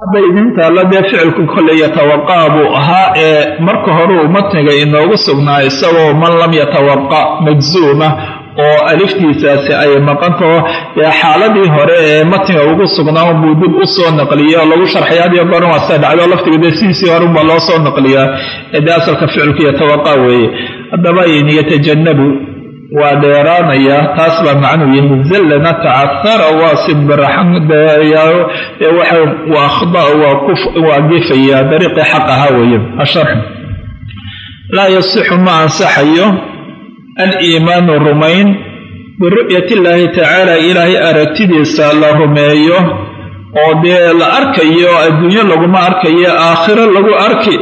hadda idintaalla dee ficilku kolley yatawaqaa buu ahaa ee marka horeu matniga inoogu sugnaa isagoo man lam yatawaqa majzuuma oo aliftiisaasi ay maqantaho dee xaaladii hore ee matniga ugu sugnaa unbuu dib u soo naqliyey oo lagu sharxay hadiyo goran waa saa dhacdo laftiga dee sidiisii hore unbaa loo soo naqliyaa ee dee asalka ficilku yatawaqa weeye. Haddaba in waa dheeraanaya taas baa macnuu yihi zallana tacahara waa sibiraxan waa gefaya dariiqii xaq ahaa weeye. Asharx laa yasixu ma ansaxayo aliimaanu rumayn biru'yati illaahi tacaala ilaahay aragtidiisa la rumeeyo oo dee la arkayo adduunyo laguma arkayo aakhiro lagu arki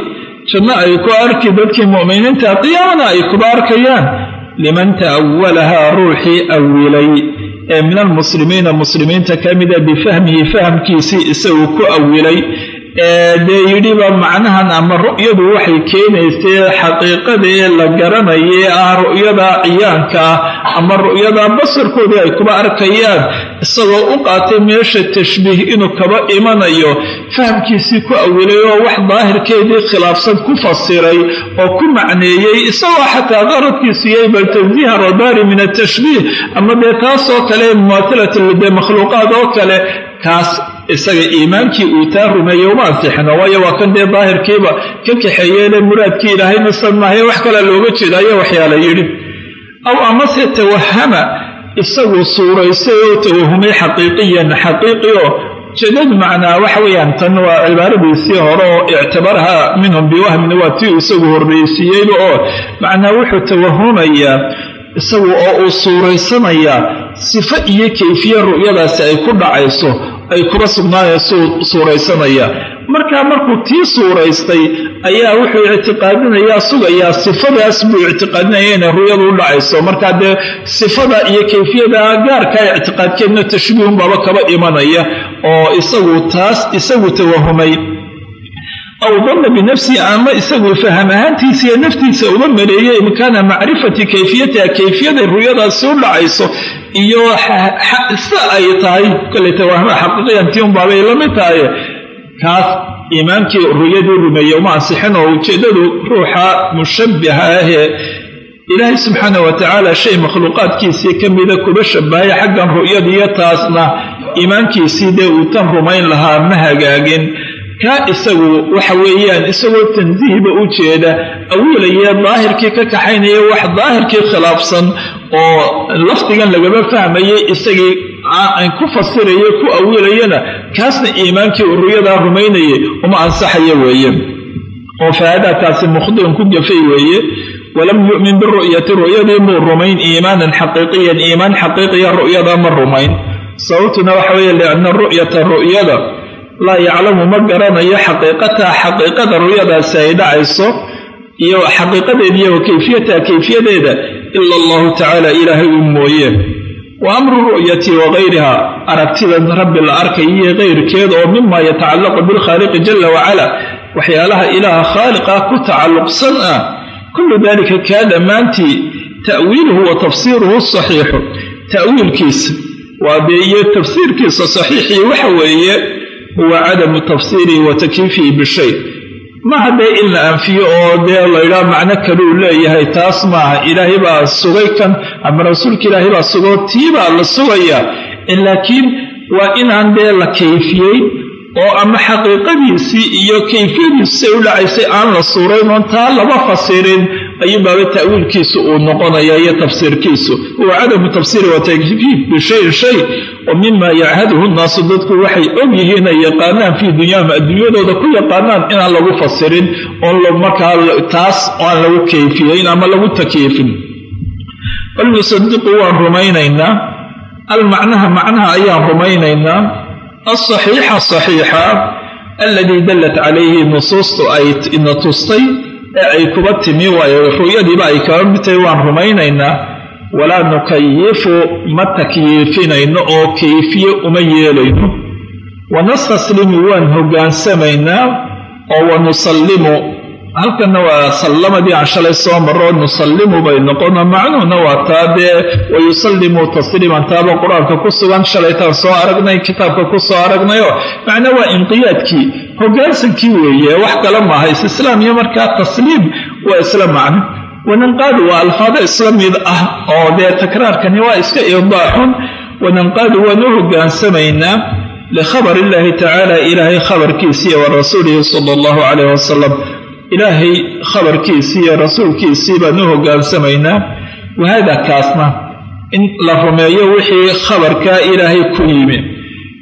janno ay ku arki dadkii mu'miniinta qiyaamana ay kuba arkayaan liman ta'awalahaa ruuxii awilay ee min almuslimiina muslimiinta ka mida bifahmihi fahamkiisii isagu ku awilay dee yidhiba macnahan ama ru'yadu waxay keenaysay xaqiiqada ee la garanayay ah ru'yada ciyaanka ah ama ru'yada basarkoodii ay kuba arkayaan. Isagoo u qaatay meesha tashbiih inuu kaba imanayo fahamkiisii ku awilay oo wax daahirkeedii khilaafsan ku fasiray oo ku macneeyey isagoo xataa qaradkiisu yahay bal tansiiha rabaari min atashbiih ama dee taasoo kale mumaathalatdee makhluuqaad oo kale kaas isaga iimaankii uu taa rumeeyey uma ansixino waayo waa kan dee daahirkiiba ka kaxeeyeele muraadkii ilaahayna san maahae wax kale looga jeeda ayaa waxyaala yidhi. Aw amase tawahama isagu suuraysay oo tawahumay xaqiiqiyan xaqiiqi oo jeedadu macnaa waxa weeyaan tan waa cibaaradiisii hore oo ictabaraha minhum biwahmin waa tii isagu horreysiiyeyba oo macnaa wuxuu tawahumayaa isagu oo uu suuraysanayaa sifo iyo kayfiye ru'yadaasi ay ku dhacayso ay kuba sugnaanaysu suuraysanaya. Markaa markuu tii suuraystay ayaa wuxuu ictiqaadinayaa sugayaa sifadaas buu ictiqaadinaya inay ru'yadu u dhacayso. Markaa dee sifada iyo kayfiyada gaarkaa ictiqaadkeedna tashbiihunbaaba kaba imanaya oo isagu taas isagu tawahumay aw danna binafsihi ama isagu faham ahaantiisiiyo naftiisa uga maleeyey imkaana macrifati kayfiyatiha kayfiyaday ru'yadaasi u dhacayso iyo se ay tahay kale tawaahma xaqiiqiyantii unbaabay la mid tahay kaas iimaankii ru'yadii rumeeye uma ansixin oo ujeeddadu ruuxa mushabbiha ahee ilaahay subxaana wa tacaala shay makhluuqaadkiisii ka mida kuba shabahay xaggan ru'yadiiyo taasna iimaankiisii dee uu tan rumayn lahaa ma hagaagin kaa isagu waxa weeyaan isagoo tansiihba u jeeda awiilaya daahirkii ka kaxaynaya wax daahirkii khilaafsan oo lafdigan lagama fahmayay isagii ku fasiraya ku awiilayana kaasna iimaankii ru'yadaa rumaynayay uma ansaxaya weeye oo fahaadaa taasi mukhdiran ku gafay weeye. Walam yu'min biru'yati ru'yadii muu rumayn iimaanan xaqiiqiyan iimaan xaqiiqiya ru'yada ma rumayn. Sababtuna waxa weeye lianna ru'yata ru'yada laa yaclamu ma garanayo xaqiiqataha xaqiiqada ru'yadaasi ay dhacayso iyo xaqiiqadeeda iyo kayfiyataha kayfiyadeeda ila allahu tacaala ilaahay uu mooye. Wa amru ru'yati wa gayriha aragtidan rabbi la arkayo iyo kayrkeeda oo mima yatacallaqu bilkhaaliqi jala wacala waxyaalaha ilaaha khaaliqah ku tacalluqsan ah. Kullu dalika kaa dhammaantii ta'wiiluhu wa tafsiiruhu saxiixu ta'wiilkiisa. Waa dee iyo tafsiirkiisa saxiixii waxa weeye huwa cadamu tafsiirihi wa takyiifihi bishay. Maaha dee in la anfiyo oo dee laydhaa macno kaluu leeyahay taas maaha ilaahay baa sugay kan ama rasuulka ilaahay baa sugoo tii baa la sugayaa laakiin waa inaan dee la kayfiyey oo ama xaqiiqadiisii iyo kayfiyadiisu say u dhacaysay aan la suurayn oon lama fasirin ayuunbaaba ta'wiilkiisu uu noqonaya iyo tafsiirkiisu. Huwa cadamu tafsiiri wa takyiif bishayin shay oo mima yachaduhu nnaasu. Dadku waxay og yihiin ay yaqaanaan fii dunyaahum adduunyadooda ku yaqaanaan inaan lagu fasirin oon markaa taas aan lagu kayfiyeyn ama lagu takyiifin bal nusadiqu waan rumaynaynaa. Almacnaha macnaha ayaan rumaynaynaa. Alsaxiixa saxiixa aladii dallat calayhi nusuustu ay ina tustay ay kuba timi waayo ru'yadiiba ay kaba midtahay waan rumaynaynaa. Walaa nukayifu ma takyiifinayno oo kayfiye uma yeelayno. Wanastaslimu waan hogaansamaynaa oo wanusallimu halkanna waa sallamadii aan shalay soo marro nusallimu bay noqono macnuhuna waa taa dee wayusallimu tasliiman taaba qur'aanka ku sugan shalaytaan soo aragnay kitaabka ku soo aragnayo macnaa waa inqiyaadkii hogaansankii weeye wax kale maaha isislaam iyo markaa tasliim waa isla macno. Wananqaadu waa alfaado isla mid ah oo dee takraarkani waa iska idaaxun wananqaadu waan u hogaansamaynaa likhabar illaahi tacaala ilaahay khabarkiisiiyo wa rasuulihi sala allahu calayh wasalam ilaahay khabarkiisii iyo rasuulkiisii baan u hogaansamaynaa wahaada kaasna in la rumeeyo wixii khabarkaa ilaahay ku yimi.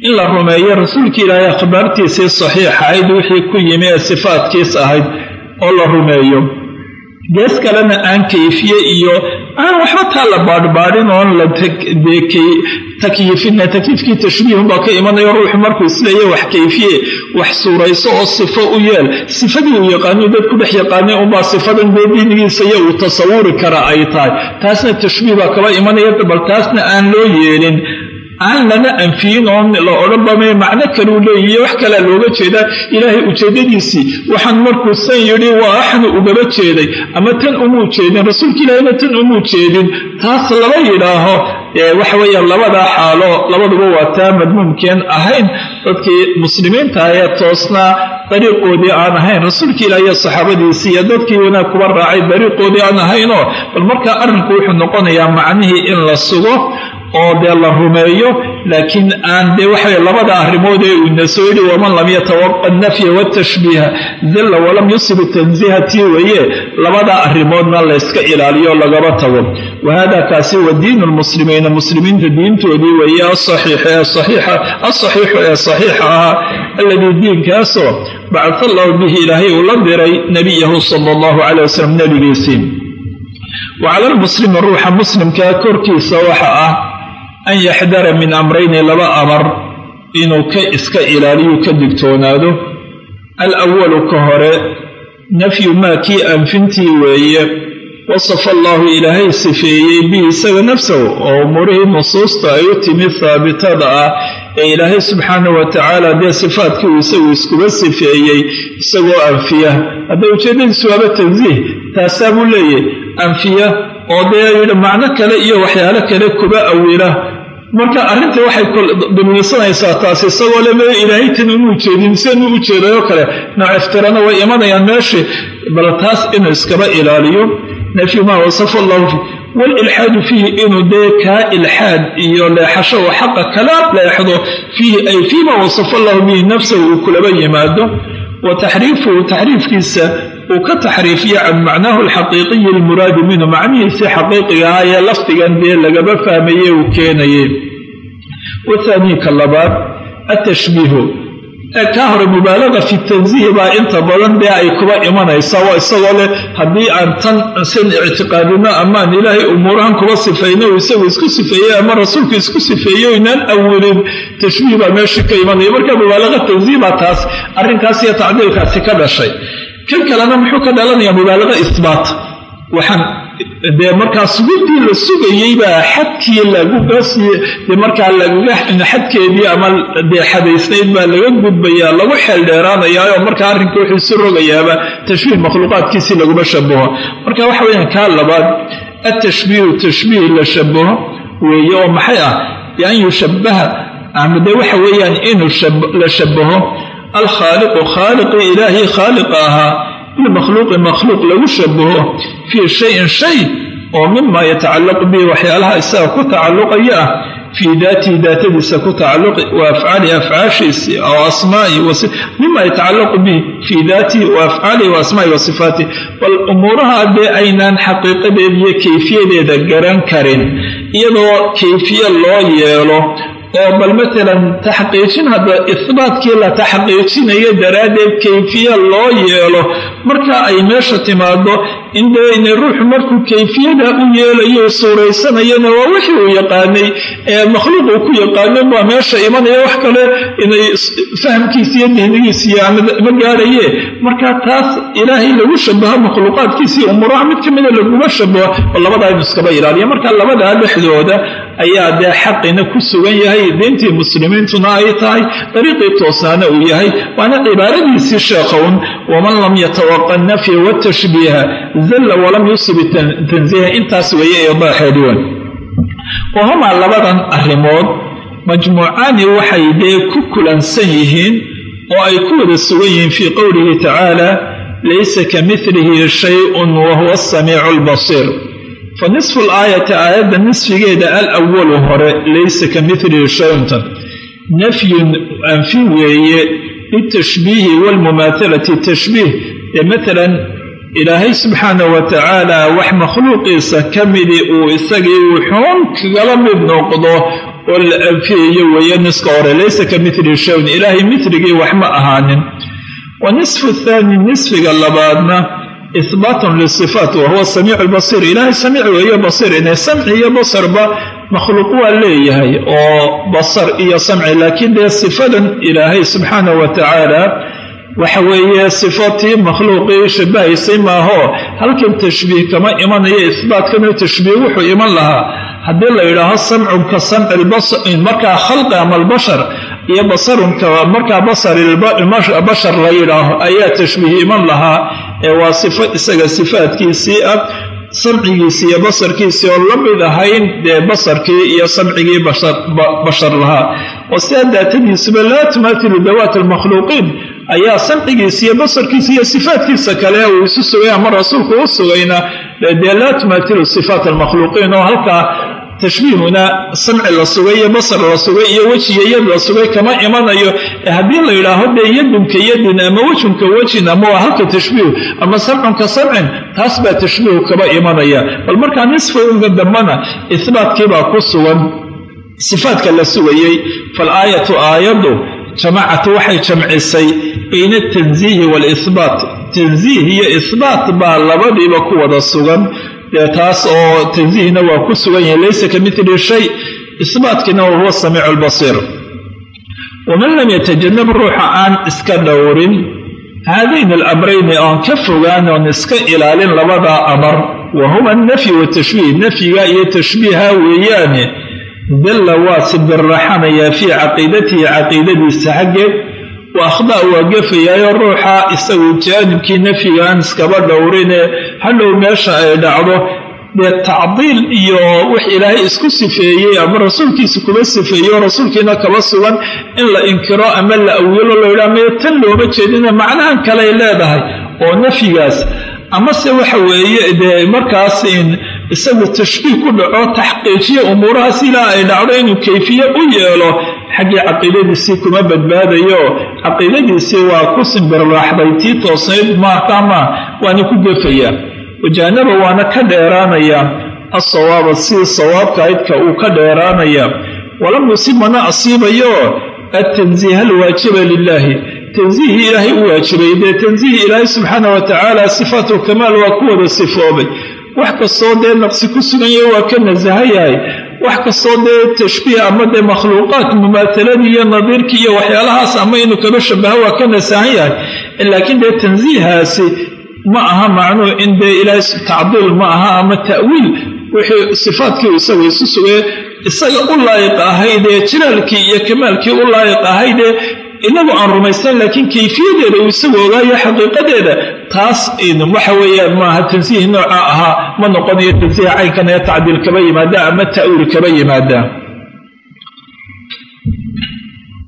In la rumeeyo rasuulkii ilaahay akhbaartiisii saxiixa ahayd wixii ku yimi ee sifaadkiis ahayd oo la rumeeyo gees kalena aan kayfiye iyo aan waxba taa la baadhbaadhin oon la takyiifinna takyiifkii tashbiihunbaa ka imanayo ruuxu markuu isleeya wax kayfiye wax suurayso oo sifo u yeel. Sifadii uu yaqaano dad ku dhex yaqaanay unbaa sifadan dee diinigiisa iyo uu tasawuri kara ay tahay. Taasna tashbiih baa kaba imanaya bal taasna aan loo yeelin aan lana anfiyin oon la odhanbame macno kaleu leeyihiyo wax kalea looga jeedaa. Ilaahay ujeeddadiisii waxaan markuu san yidhi waa axnu ugaba jeeday. Ama tan umuu jeedin rasuulka ilaahayna tan umuu jeedin taas lama yidhaaho waxa weeye labadaa xaalo labaduba waa taa madmuumkeen ahayn. Dadkii muslimiinta ee toosnaa dariiqoodii aan ahayn rasuulka ilaah iyo saxaabadiisii iyo dadkii wanaag kuba raacay dariiqoodii aan ahaynoo. Bal markaa arrinku wuxuu noqonayaa macnihii in la sugo oo dee la rumeeyo laakiin aan dee waxaweye labada arrimood ee uu ina soo yidhi waman lam yatawaqa nafya watashbiiha dalla walam yusib tansiihatii weeye labada arrimoodna layska ilaaliyo lagaba tago. Wahada kaasi wa diinu lmuslimiina muslimiinta diintoodii weeye asaxiixu ee saxiixa ahaa alladii diinkaasoo bacata allahu bihi ilaahay uu la diray nebiyahu sala allahu calay wasalam nebigiisii wa cala lmuslimi ruuxa muslimkaa korkiisa waxa ah an yaxdara min amrayni laba amar inuu ka iska ilaaliyu ka digtoonaado alawalu ka hore nafyu maa kii anfintii weeye wasafa allaahu ilaahay sifeeyey bihi isaga nafsahu oo umuurihii nusuusta ay u timi haabitada ah ee ilaahay subxaanah wa tacaala dee sifaadkii uu isagu iskuba sifeeyey isagoo anfiya hadday ujeeddadiisu waaba tansiih taasaa buu leeyahy anfiya oo dee yidhi macno kale iyo waxyaalo kale kuba awila marka arrintii waxay dulmisanaysaa taas isagoo le ilaahay tan inuu jeedin sidanuu u jeedayoo kale. Nooc iftirana way imanayaan meeshii bal taas inuu iskaba ilaaliyo. Nafyu maa wasafa allahu fi walilxaadu fiihi inuu dee kaa ilxaad iyo leexasho oo xaqa kala leexdo fiihi ay fiima wasafa allahu bihi nafsahu uu kulaba yimaado. Wa taxriifuhu taxriifkiisa uu ka taxriifiyo can macnaahu alxaqiiqiyi almuraadi minhu macnihiisii xaqiiqiga ah ee lafdigan dee lagaba fahmaye uu keenayey wathaanii ka labaad atashbiihu kaa hore mubaalaga fi tansiihi baa inta badan dee ay kuba imanaysaa waa isagoo leh haddii aan tan san ictiqaadino amaan ilaahay umuurahan kuba sifayno isagu isku sifeeyey ama rasuulku isku sifeeyo inaan awilin tashbiih baa meeshii ka imanaya. Marka mubaalaga tansiih baa taas arrinkaas tacdiilkaasi ka dhashay kan kalena muxuu ka dhalanayaa mubaalaga isbaat? Waxaan dee markaa sugidii la sugayey baa xadkii lagudee markaa lagaga xadkeedii ama dee xadaysnayd baa laga gudbayaa lagu xeeldheeraanayaayoo markaa arrinka wuxuu isu rogayaaba tashbiih makhluuqaadkiisii laguma shabaho marka waxa weyaan kaa labaad atashbiihu tashbiih la shabaho weeye oo maxay ah? Bian yushabaha ama dee waxa weeyaan inuu la shabaho alkhaaliqu khaaliqii ilaahii khaaliqa ahaa bilmakhluuqi makhluuq lagu shabaho fii shayin shay oo mima yatacallaqu bihi waxyaalaha isaga ku tacalluqaya ah fii daatihi daatadiisa ku tacalluqi wa afcaalihi afcaashiisii aw asmaai mima yatacallaqu bihi fii daatihi wa afcaalihi wa asmaaihi wa sifaatihi bal umuuraha dee aynaan xaqiiqadeeda iyo kayfiyadeeda garan karin iyadoo kayfiye loo yeelo oo bal maalan taxqiijin hadda ihbaatkii la taxqiijinayo daraaddeed kayfiye loo yeelo marka ay meesha timaado in dee inay ruuxu markuu kayfiyada u yeelayo suuraysanayana waa wixii uu yaqaanay ee makhluuq uu ku yaqaano baa meesha imanaya wax kale inay fahamkiisa iyo dihnigiisiiyo ma gaaraye marka taas ilaahay lagu shabaho makhluuqaadkiisii umuuraha mid ka mida laguma shabaho oo labadaa inu iskaba ilaaliya marka labadaa dhexdooda ayaa dee xaqina ku sugan yahay diintii muslimiintuna ay tahay dariiqii toosnaana uu yahay waana cibaaradiisii sheekhown waman lam yatawaqa nafya watashbiiha zalla walam yusib tanziiha intaas weeye eedaaxeedi wen wahumaa labadan arrimood majmuucaani waxay dee ku kulansan yihiin oo ay ku wada sugan yihiin fii qowlihi tacaala laysa ka milihi shayun wa huwa asamiicu albasiir fa nisfu alaayati aayadda nisfigeeda alawalu hore laysa ka milihi shayuntan nafyun anfi weeye litashbiihi waalmumaahalati tashbiih ee matalan ilaahay subxaanah wa tacaala wax makhluuqiisa ka midi uu isagii wuxuun kagala mid noqdo oo la anfiyayo weeye niska hore laysa ka milihi shayun ilaahay miligii wax ma ahaanin wa nisfu thaani nisfiga labaadna ihbaatun lisifaat wa huwa samiicu lbasiir ilaahay samiic weeye basiir inay samci iyo basarba makhluuq waa leeyahay oo basar iyo samci laakiin dee sifadan ilaahay subxaanah wa tacaala waxa weeye sifatii makhluuqii shabahaysay maaho. Halkan tashbiih kama imanayo ihbaatkanu tashbiih wuxuu iman lahaa. Haddii la yidhaaho samcunka samci markaa khalqi ama albashar iyo basarunka markaa basarbashar la yidhaaho ayaa tashbiih iman lahaa ee waa sifo isaga sifaadkiisii ah samcigiisii iyo basarkiisii oo la mid ahayn dee basarkii iyo samcigii bashar lahaa. Oo sidaa laa tumaatilu dawaat almakhluuqiin ayaa samcigiisa iyo basarkiisa iyo sifaatkiisa kale uu isu sugay ama rasuulku u sugayna dee laa tumaatilu sifaat almakhluuqiin oo halkaa tashbiihuna samci la sugay iyo basar la sugay iyo wejiga yad la sugay kama imanayo. Ee haddii la yidhaaho dee yadunka yadin ama wejunka wejin ama waa halka tashbiihu ama samcunka samcin taas baa tashbiihu kaba imanaya. Bal markaa nisfiga dambana ihbaatkiibaa ku sugan sifaadka la sugayey. Faalaayatu aayaddu jamacatu waxay jamcisay bayna atanziihi waalihbaat tanziih iyo ihbaat baa labadiiba ku wada sugan taas oo tansiihna waa ku sugan yahay laysa ka mili shay isbaatkina wa huwa albasiir waman lam yatajanab ruuxa aan iska dhowrin haadayn alamrayni oon ka fogaan oon iska ilaalin labadaa amar wa huma alnafyi watashbiih nafyiga iyo tashbiiha weeyaane dalla waa sibirraxanayaa fii caqiidatihi caqiidadiisa xaggeed wa akhda' waa gefayaayo ruuxa isagu jaanibkii nafyigaan iskaba dhowrine hadhow meesha ay dhacdo dee tacdiil iyo wix ilaahay isku sifeeyey ama rasuulkiisa kuba sifeeyo rasuulkiina kaba sugan in la inkiro ama la awilo la yidhaha maya tan looma jeedina macnahan kaley leedahay oo nafyigaas amase waxa weeye dee markaas in isagu tashbiih ku dhaco taxqiijiya umuurahaas ilaa ay dhacdo inuu kayfiye u yeelo xaggii caqiidadiisii kuma badbaadayo. Caqiidadiisii waa ku simbirraaxday tii toosnayd maarkaama waana ku gefayaa wajaanaba waana ka dheeraanayaa alsawaaba sidii sawaabka aydka uu ka dheeraanayaa walam yusib mana asiibayo altanziiha alwaajiba lilaahi tansiihii ilaahay u waajibay dee tansiihii ilaahay subxaana wa tacaala sifaatu kamaal waa ku wada sifoobay wax kastoo dee naqsi ku sugan yahay waa ka nasaha yahay wax kastoo dee tashbiih ama dee makhluuqaat mumaahaladii iyo nadiirkii iyo waxyaalahaas ama inuu kaba shabaha waa ka nasahan yahay laakiin dee tansiihaasi ma aha macnuhu in dee ilaahay tacdiil ma aha ama ta'wiil. Wixii sifaadkii isagu isu sugee isaga u laayiq ahaydee jiraalkii iyo kamaalkii u laayiq ahaydee inagu aan rumaysan laakiin kayfiyadeeda uu isagu ogaayo xaqiiqadeeda. Taas waxa weeyaan maaha tansiih nooca ahaa ma noqonayo tansiih caynkan ee tacdiil kaba yimaada ama ta'wiil kaba yimaada.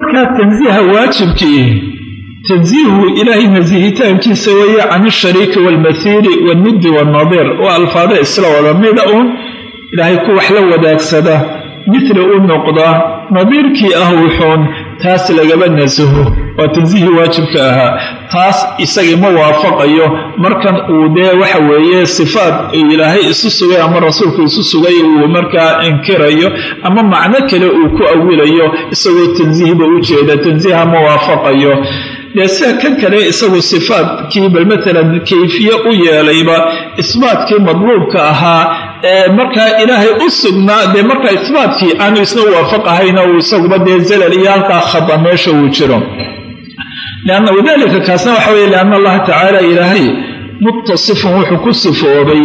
Markaa tansiiha waajibkii tansiihu ilaahay nasihitaankiisa weeye can ishariiki waalmathiili waalniddi waalnadiir waa alfaada isla wada mida uun ilaahay ku wax la wadaagsada mithli u noqda nadiirkii ah wuxuun taas lagaba nasaho waa tansiihii waajibka ahaa taas isagii ma waafaqayo markan uu dee waxa weeye sifaad uu ilaahay isu sugay ama rasuulku isu sugay uu markaa inkirayo ama macno kale uu ku awilayo isagoo tansiihba u jeeda tansiiha ma waafaqayo dee sida kan kale isagu sifaadkii bal matalan kayfiye u yeelayba isbaatkii madluubka ahaa ee markaa ilaahay u sugnaa dee markaa isbaatkii aanu isna waafaqahayna uu isaguba dee zalal iyo halkaa khada meesha uu jiro. Wadalika kaasna waxa weye lianna allaha tacaala ilaahay muttasifun wuxuu ku sifoobay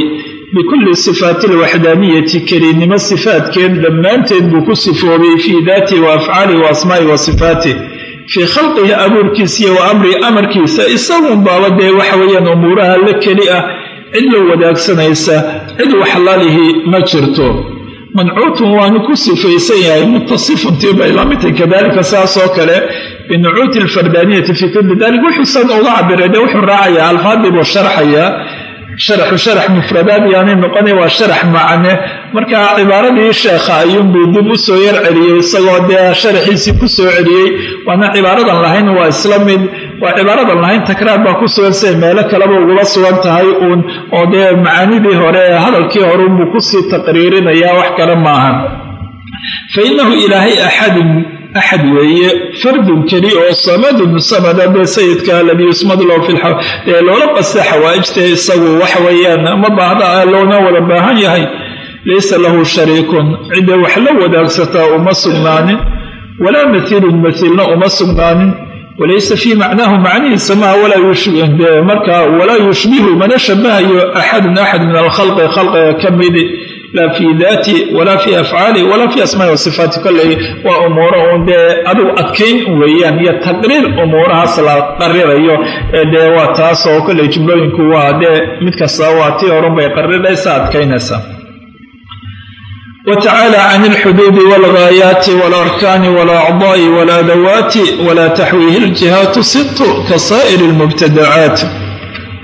bikulli sifaati alwaxdaaniyati kelinnimo sifaadkeed dhammaanteed buu ku sifoobay fii daatihi wa afcaalihi wa asmaa'ihi wa sifaatih fii khalqihi abuurkiisa iyo wa amri amarkiisa isagun baaba dee waxa weeyaan umuuraha la keli ah cid la wadaagsanaysa cid waxlalihi ma jirto mancuutun waanu ku sifaysan yahay mutasifuntii bay la midtay kadalika saasoo kale binucuuti alfardaaniyati fii kulli dalik wuxuusan uga cabiray dee wuxuu raacayaa alfaadii sharxayaa sharaxu sharax mufradaad yaanay noqonay waa sharax macne. Marka cibaaradii sheekha ayuunbuu dib u soo yar celiyey isagoo dee sharaxiisii ku soo celiyey. Waana cibaaradan lahayn waa isla mid waa cibaaradan lahayn takraar baa ku sugan siday meelo kaleba ugula sugan tahay uun oo dee macaanidii hore ee hadalkii hore unbuu ku sii taqriirinayaa wax kale maaha fa innahu ilaahay axadun axad weeye fardun keli oo samadun samada dee sayidka aladii yusmad lahu ee loola qasta xawaa'ijta isagu waxa weeyaan ma baahda loona wada baahan yahay laysa lahu shariikun cidda wax la wadaagsataa uma sugnaanin walaa matiilun matiilna uma sugnaanin walaysa fii macnaahu macnihiisa maa markaa walaa yushbihu mana shabahayo axadun axad min alkhalqi khalqiga ka midi laa fii daati walaa fii afcaali walaa fii asmaai wa sifaati kolley waa umuuro un dee adugu adkayn weeyaan iyo taqriir umuurahaas la qarirayo dee waa taasoo kolley jumlooyinku waa dee mid kasta waa tii horun bay qariraysa adkaynaysaa wtacaala can alxuduudi walgaayaati walarkaani walacdaai walaadawaati walaa taxwiihi ljihaatu situ kasaa'ir lmubtadacaat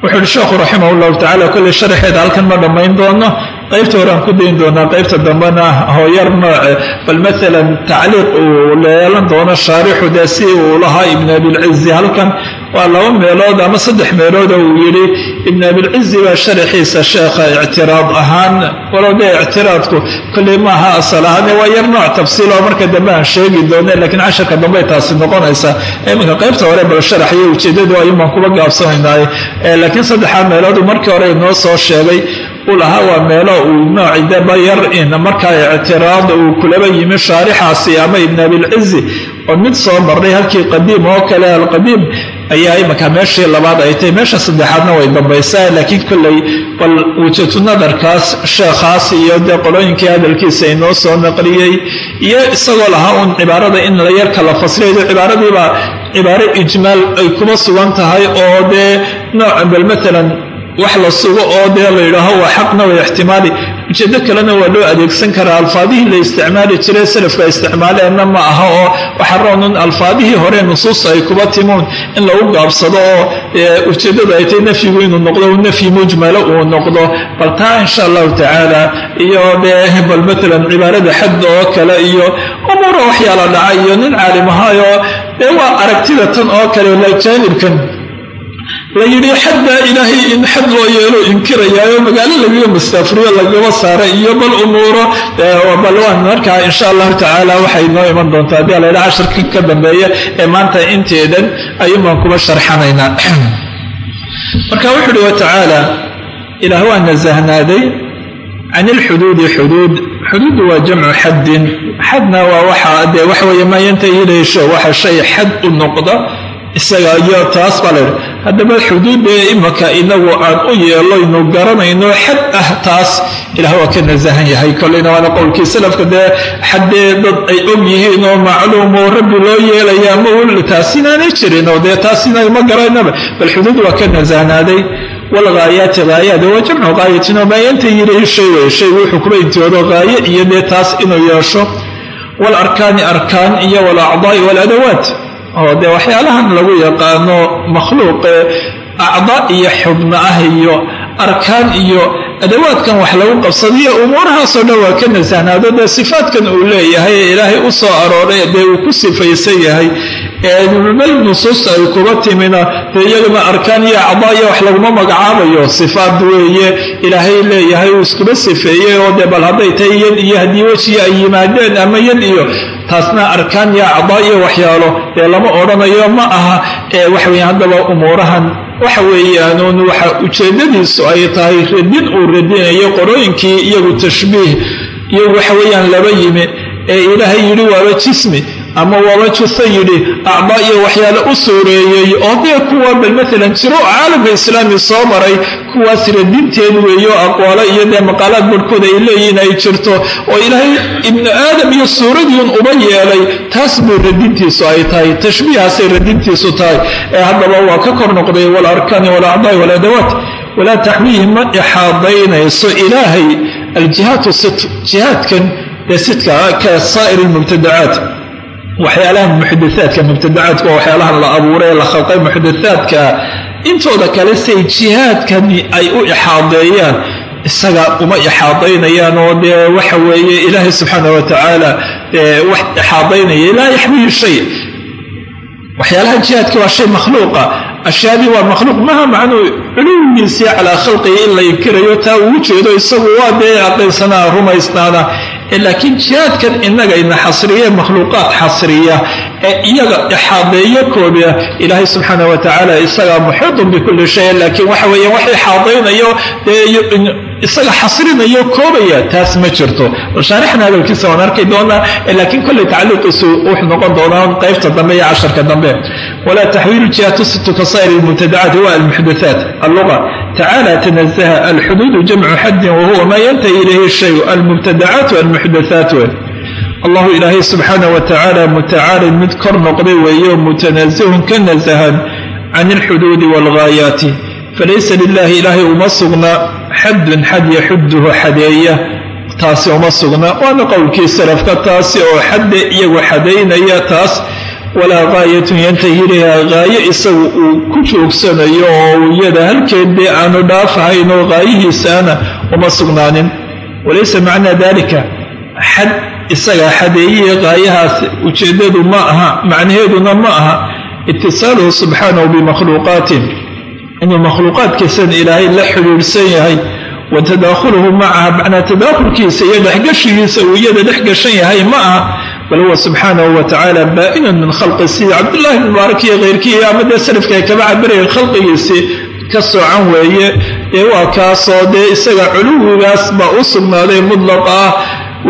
wuxuu uhi sheekhu raximah اllahu tacala kolley sharaxeeda halkan ma dhammayn doono. Qaybta horeaan ku dayn doonaa qaybta dambena hooyar nooce. Bal maalan tacliiq uu leelan doono shaarixu dee uu lahaa ibn abilcizi halkan waa laba meelood ama saddex meelood oo uu yidhi ibn abilcizi baa sharaxiisa sheekha ictiraad ahaan. Walow dee ictiraadku kolley maaha asal ahaane waa yar nooc tafsiil oo marka dambe aan sheegi doone laakiin casharka dambey taasi noqonaysa. Iminka qaybta hore bal sharax iyo ujeedadu ayuunbaan kuba gaabsanaynaaye laakiin saddexaa meeloodu markii hore inoo soo sheegay lahaa waa meelo uu nooci deba yar in markaa ictiraad uu kulaba yimi shaarixaasi ama ibn abilcizi oo mid soo marnay halkii qadiim oo kale alqadiim ayaa imanka meeshii labaad ay tahay meesha saddexaadna way dambaysaa laakiin kolley bal wujatu nadarkaas sheekhaas iyo dee qolooyinkii hadalkiisa inoo soo naqliyey. Iyo isagoo lahaa uun cibaarada in la yar kala fasiraydo cibaaradiibaa cibaaro ijmaal ay kuma sugan tahay oo dee nooca bal maalan wax la sugo oo dee la yidhaaho waa xaqna way ixtimaali. Ujeeddo kalena waa loo adeegsan karaa alfaadihii la isticmaali jiray salafka isticmaaleenna ma aha oo waxaa roonun alfaadihii hore nusuusta ay kuba timuun. In lagu gaabsado oo ujeeddadu ay tahay nafyigu inuu noqdo nafyi mujmalo uu noqdo. Bal taa insha allahu tacaala iyo dee bal maalan cibaarada xad oo kale iyo umuura waxyaala dhaca iyo nin caalim ahaayo dee waa aragtida tan oo kale jaanibkan la yidhi xadbaa ilaahay in xad loo yeelo inkirayaayo magaalo lagaga mastaafuriyo lagaba saara iyo bal umuuro bal waan markaa insha allahu tacaala waxay noo iman doontaa haddii alayha casharka ka dambeeya ee maanta inteedan ayuun baan sharxanaynaa. Marka wuxu uhi watacaala ilaah waa nasahnaaday can ilxuduudi xuduud. Xuduuddu waa jamcu xaddin. Xadna waa waxa dee waxa weeye maa yantahi ilayso waxa shay xad u noqda isaga iyo taas baa layidhi haddaba xuduuddee imaka inagu aan u yeelaynu garanayno xad ah taas. Ilaah waa ka nasahan yahay kolleyna waana qowlkii salafka dee. Xaddee dad ay og yihiin oo macluumoo rabbi loo yeelaya ma taas inaanay jirin oo dee taas inama garanaba bal xuduud waa ka nasahnaaday walghaayaati haayaad waa jamcu haayatin oo maayanta yidhi shay wey shay wuxuu kuba intoodo haaye iyo dee taas inuu yeesho. Walarkaani arkaan iyo walacdaai waladawaat oo dee waxyaalahan lagu yaqaano makhluuqe acdaa iyo xubno ah iyo arkaan iyo adawaadkan wax lagu qabsadiyo umuurahaasoo dhan waa ka nasahnaado. Dee sifaatkan uu leeyahay ee ilaahay u soo arooray dee uu ku sifaysan yahay mel nusuusta ay kuba timina dee iyagana arkaan iyo acdaa iyo wax laguma magacaabayo. Sifaad weeye ilaahay leeyahay uu iskuba sifeeyey oo dee bal hadday tahay yad iyo haddii wejiga ay yimaadeen ama yad iyo taasna arkaan iyo acdaa iyo waxyaalo dee lama odhanayo ma aha. Ee waxaweya haddaba umuurahan waxa weeyaanuun waxa ujeeddadiisu ay tahay radin uu radinayo qorooyinkii iyagu tashbiih iyagu waxa weeyaan laba yimi ee ilaahay yidhi waaba jismi ama waaba jusa yidhi acdaa iyo waxyaale u suureeyey oo kuwa bal maalan jiro caalamka islaami soo maray kuwaas radinteed weeyo aqwaalo iyo dee maqaalaad barhkooda ay leeyihiin ay jirto oo ilaahay ibnu aadam iyo suuradiiun uba yeelay taas buu radintiisu ay tahay tashbiihaasay radintiisu tahay. Ee haddaba waa ka kor noqday walarkaani walacdaai waladawaat walaa taxwiihi ma ixaadaynayso ilaahay aljihaatu sit jihaadkan ee sidka ka saa'ir lmubtadacaat waxyaalaha muxdathaadka mubtadacaadka waxyaalahan la abuuray la khalqay muxdathaadkaa intooda kale say jihaadkani ay u ixaadeeyaan isaga uma ixaadaynayaan oo dee waxa weeye ilaahay subxaana wa tacaala wax ixaadaynaya laa yaxmihi shay. Waxyaalaha jihaadka waa shay makhluuqa ashyaadii waa makhluuq maha macnuu culuwigiisii calaa khalqihi in la inkirayo taa uu jeedo isagu waa dee aqaynsanaa rumaysnaana laakiin jihaadkan innaga ina xasriye makhluuqaad xasriya ee iyaga ixaadeeyo koobiya ilaahay subxaana wa tacaala isagaa muxiitun bikulli shay laakiin waxa weeyaan wax ixaadaynayo isaga xasrinayo koobaya taas ma jirto. Shaarixna hadalkiisa waan arki doonaa laakiin kolley tacliiqiisu wuxuu noqon doonaa qaybta dambe iyo casharka dambe walaa taxwiilu jihatu situ kasaa'ir lmubtadacaat wa almuxdathaat alluga tacaala tanazaha alxuduudu jamcu xaddin wahuwa maa yantahi ilayhi shayu almubtadacaat almuxdathaat allahu ilaahay subxaana wa tacaala mutacaalin mid kor noqday weeyo mutanazahun ka nasahan can alxuduudi waalghaayaati falaysa lilahi ilaahay uma sugna xadun xad yaxuduhu xadeeya taasi uma sugna waana qowlkii salafka taasi oo xadde iyagu xadaynaya taas walaa gaayatun yantahi ilayha gaayo isagu uu ku joogsanayo oo iyada halkeedee aanu dhaafahayn gaayihiisaana uma sugnaanin. Walaysa macnaa dalika xad isagaa xadeeyihii gaayahaas ujeeddadu ma aha macnaheeduna ma aha. Itisaaluhu subxaanahu bimakhluuqaatin inuu makhluuqaadkiisan ilaahay la xidhiidhsan yahay. Wa tadaakhuluhu macaha macnaa tadaakhulkiisa iyo dhexgashigiisa uu iyada dhex gashan yahay ma aha bal huwa subxaanahu wa tacaala baa-inun min khalqi sida cabdullahi bn mubaarak iyo keyrkii ama dee salafka ay kaba cabirayeen khalqigiisii ka soocan weeye ee waa kaasoo dee isaga culuwigaas baa u sugnaaday mudlaq ah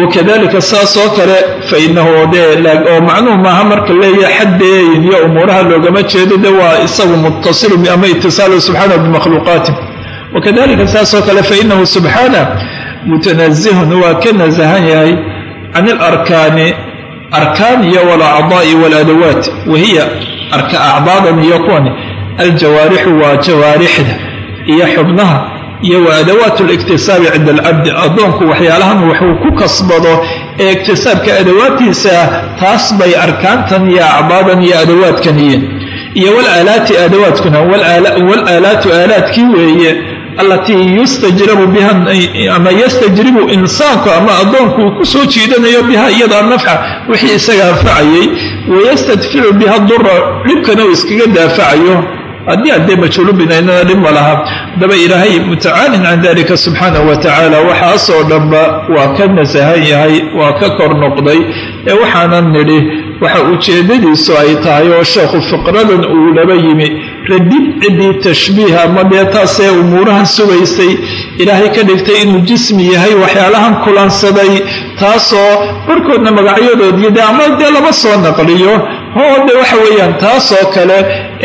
wakadalika saas oo kale fa inahu dee oo macnuhu maaha marka leeyahay xaddeeyin iyo umuuraha loogama jeedo de waa isagu muttasilu ama itisaalu subxaanahu bimakhluuqaati wakadalika saas oo kale fainahu subxaana mutanazihun waa ka nasahan yahay can ilarkaani arkaan iyo walacdaai waladawaat wahiya acdaadan iyo kuwani aljawaarixu waa jawaarixda iyo xubnaha iyo wa adawaat liktisaabi cinda alcabdi addoonku waxyaalahan waxuu ku kasbado ee iktisaabka adawaadtiisa taas bay arkaantan iyo acdaadan iyo adawaadkan yihiin iyo walaalaati adawaadkuna walaalaatu aalaadkii weeye allatii yustajrabu biha ama yastajribu insaanku ama addoonku uu ku soo jiidanayo biha iyada nafca wixii isaga anfacayay wayastadficu biha dura dhibkana uu iskaga daafacayo. Haddii addee majhuulu binaynana dhib ma laha. Haddaba ilaahay mutacaalin can dalika subxaanahu wa tacaala waxaasoo dhanba waa ka nasahan yahay waa ka kor noqday ee waxaanan nidhi waxa ujeeddadiisu ay tahay oo sheekhu fiqradan uu laba yimi radib ciddii tashbiiha ama dee taasee umuurahan sugaysay ilaahay ka dhigtay inuu jismi yahay waxyaalahan kulansaday taasoo barkoodna magacyadoodii de ama dee lama soo naqliyo. Hoo de waxa weeyaan taasoo kale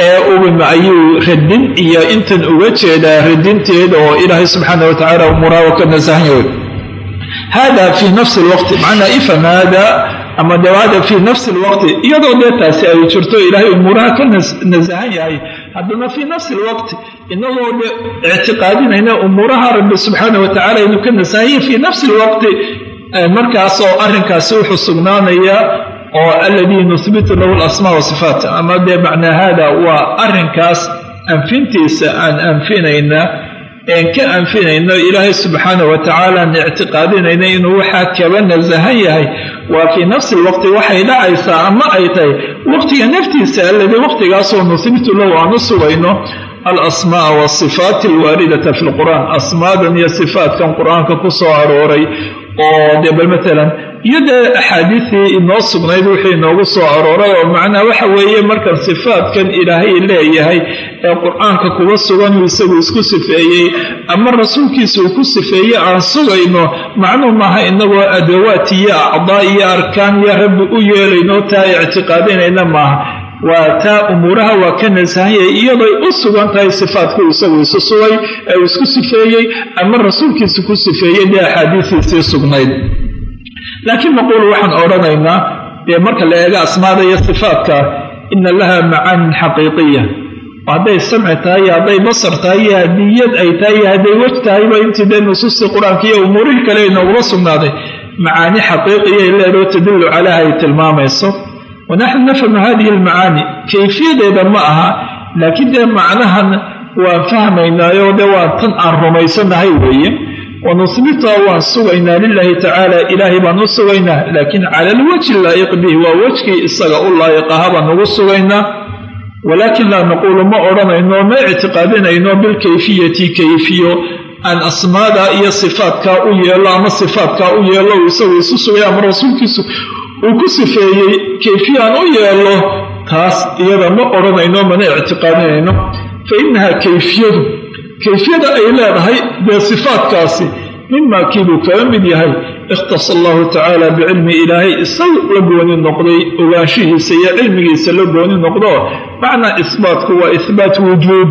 ee ubima ayuu radin iyo intan uga jeedaa radinteeda oo ilaahay subxaana wa tacaala umuuraha waa ka nasahan yahay. Hada fii nafsi lwaqti macnaa ifham hada ama de hada fii nafsi lwaqti iyadoo dee taasi ay jirto ilaahay umuuraha ka nasahan yahay haddana fii nafsi lwaqti inagoo de ictiqaadinayna umuuraha rabbi subxaana wa tacala inuu ka nasahanya fii nafsi lwaqti markaas oo arrinkaasi wuxuu sugnaanaya oo aladii nuhbitu lahu lasmaa wasifaat ama dee macnaa hada waa arrinkaas anfintiisa aan anfinayna een ka anfinayno ilaahay subxaana wa tacaala aan inuu waxaa kaba nasahan yahay. Waa fii nafsi lwaqti waxay dhacaysaa ama ay tahay. Waqtiga naftiisa alladii waqtigaasoo nuhbitu lahu aan u sugayno alasmaa wasifaati alwaaridata fi lqur'aan asmaadan iyo sifaatkan qur'aanka ku soo arooray. Oo dee bal matalan iyo dee axaadiisii inoo sugnayd wixii inoogu soo arooray oo macnaa waxa weeye markan sifaatkan ilaahay leeyahay ee qur'aanka kuga sugan uu isagu isku sifeeyey ama rasuulkiisa uu ku sifeeyey aan sugayno macnuu maaha inagoo adawaat iyo acdaa iyo arkaan iyo rabbi u yeelayno taa ictiqaadinayna maaha. Waa taa umuuraha waa ka nasahanyay iyadoy u sugan tahay sifaadku isagu isu sugay ee uu isku sifeeyey ama rasuulkiisa ku sifeeyey dee axaadiistiisii sugnayd laakiin naquulu waxaan odhanaynaa dee marka la eego asmaada iyo sifaadka ina laha macaanin xaqiiqiya. Hadday samci tahay iyo hadday basar tahay iyo haddii ay tahay iyo hadday wej tahayba intii dee nusuustii qur'aanka iyo umuurihii kale inoogula sugnaaday. Macaani xaqiiqiya leedoo tadullu calayha ay tilmaamayso. Wanaxnu nafhamu hadihi almacaani. Kayfiyadeeda ma aha laakiin dee macnahan waan fahmaynaayo dee waa tan aan rumaysanahay weeye wanusbituha waan sugaynaa lilaahi tacaala ilaahay baan u sugaynaa laakiin cala alwajhi laa'iq bihi waa wejkii isaga u laa'iq aha baan sugaynaa walaakin laa naquulu ma odhanayno ma ictiqaadinayno bilkayfiyati kayfiyo aan asmaada iyo sifaadkaa u yeelo ama sifaadkaa u yeelo isagu isu sugay ama rasuulkiisu uu ku sifeeyey kayfiya aan u yeelo taas iyada ma odhanayno mana ictiqaadinayno fa innaha kayfiyadu kayfiyada ay leedahay dee sifaadkaasi mimaa kiibuu kaga mid yahay ikhtasa allahu tacaala bicilmi ilaahay isagu la gooni noqday ogaanshihiisa iyo cilmigiisa la gooni noqdo macnaa isbaatku waa ihbaat wujuud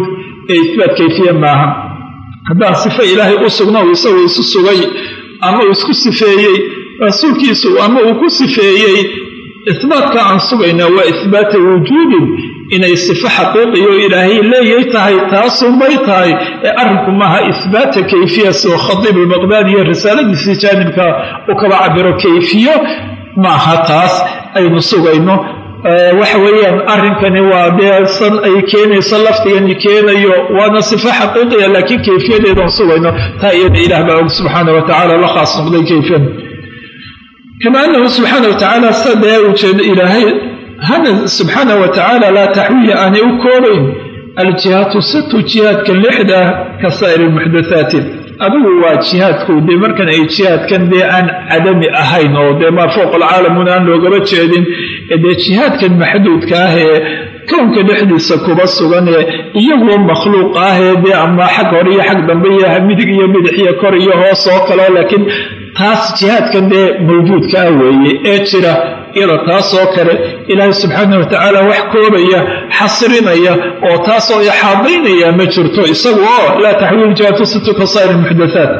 ee ihbaat kayfiye maaha. Haddaan sifo ilaahay u sugno isagu isu sugay ama uu isku sifeeyey rasuulkiisu ama uu ku sifeeyey ihbaatka aan sugaynaa waa ihbaata wujuudin inay sifo xaqiiqiyo ilaahay leeyay tahay taasunbay tahay ee arrinku maaha ihbaata kayfiya soo khadiib albaqdaadi iyo risaaladiisii jaanibka u kaba cabiro kayfiyo maaha taas aynu sugayno. Waxa weeyaan arrinkani waa dee san ay keenayso lafdigani keenayo waana sifo xaqiiqiya laakiin kayfiyadeedan sugayno taa iyada ilaah baa og subxaana wa tacala la khaas noqday kayfiyada kama anahu subxaana wa tacaala sadee ujeedo ilaahay hana subxaana wa tacaala laa taxwiya aanay u koobayn. Aljihaatu satu jihaadka lixda ka saa'iri lmuxdathaati adigu waa jihaadku dee markan ay jihaadkan dee aan cadami ahayn oo dee maa fowq aan loogaba jeedin ee dee jihaadkan maxduudka ah kownka dhexdiisa kuba sugan ee iyaguo makhluuq ah ee dee ama xag hore iyo xag dambe iyo midig iyo bidix iyo kor iyo hoos oo kaleo laakiin taas jihaadkan dee mawjuudka ah weeye ee jira iyada taasoo kale ilaahay subxaana wa tacaala wax koobaya xasrinaya oo taasoo ixaadaynaya ma jirto isagu laa taxwiil jihaatu situ ka muxdathaat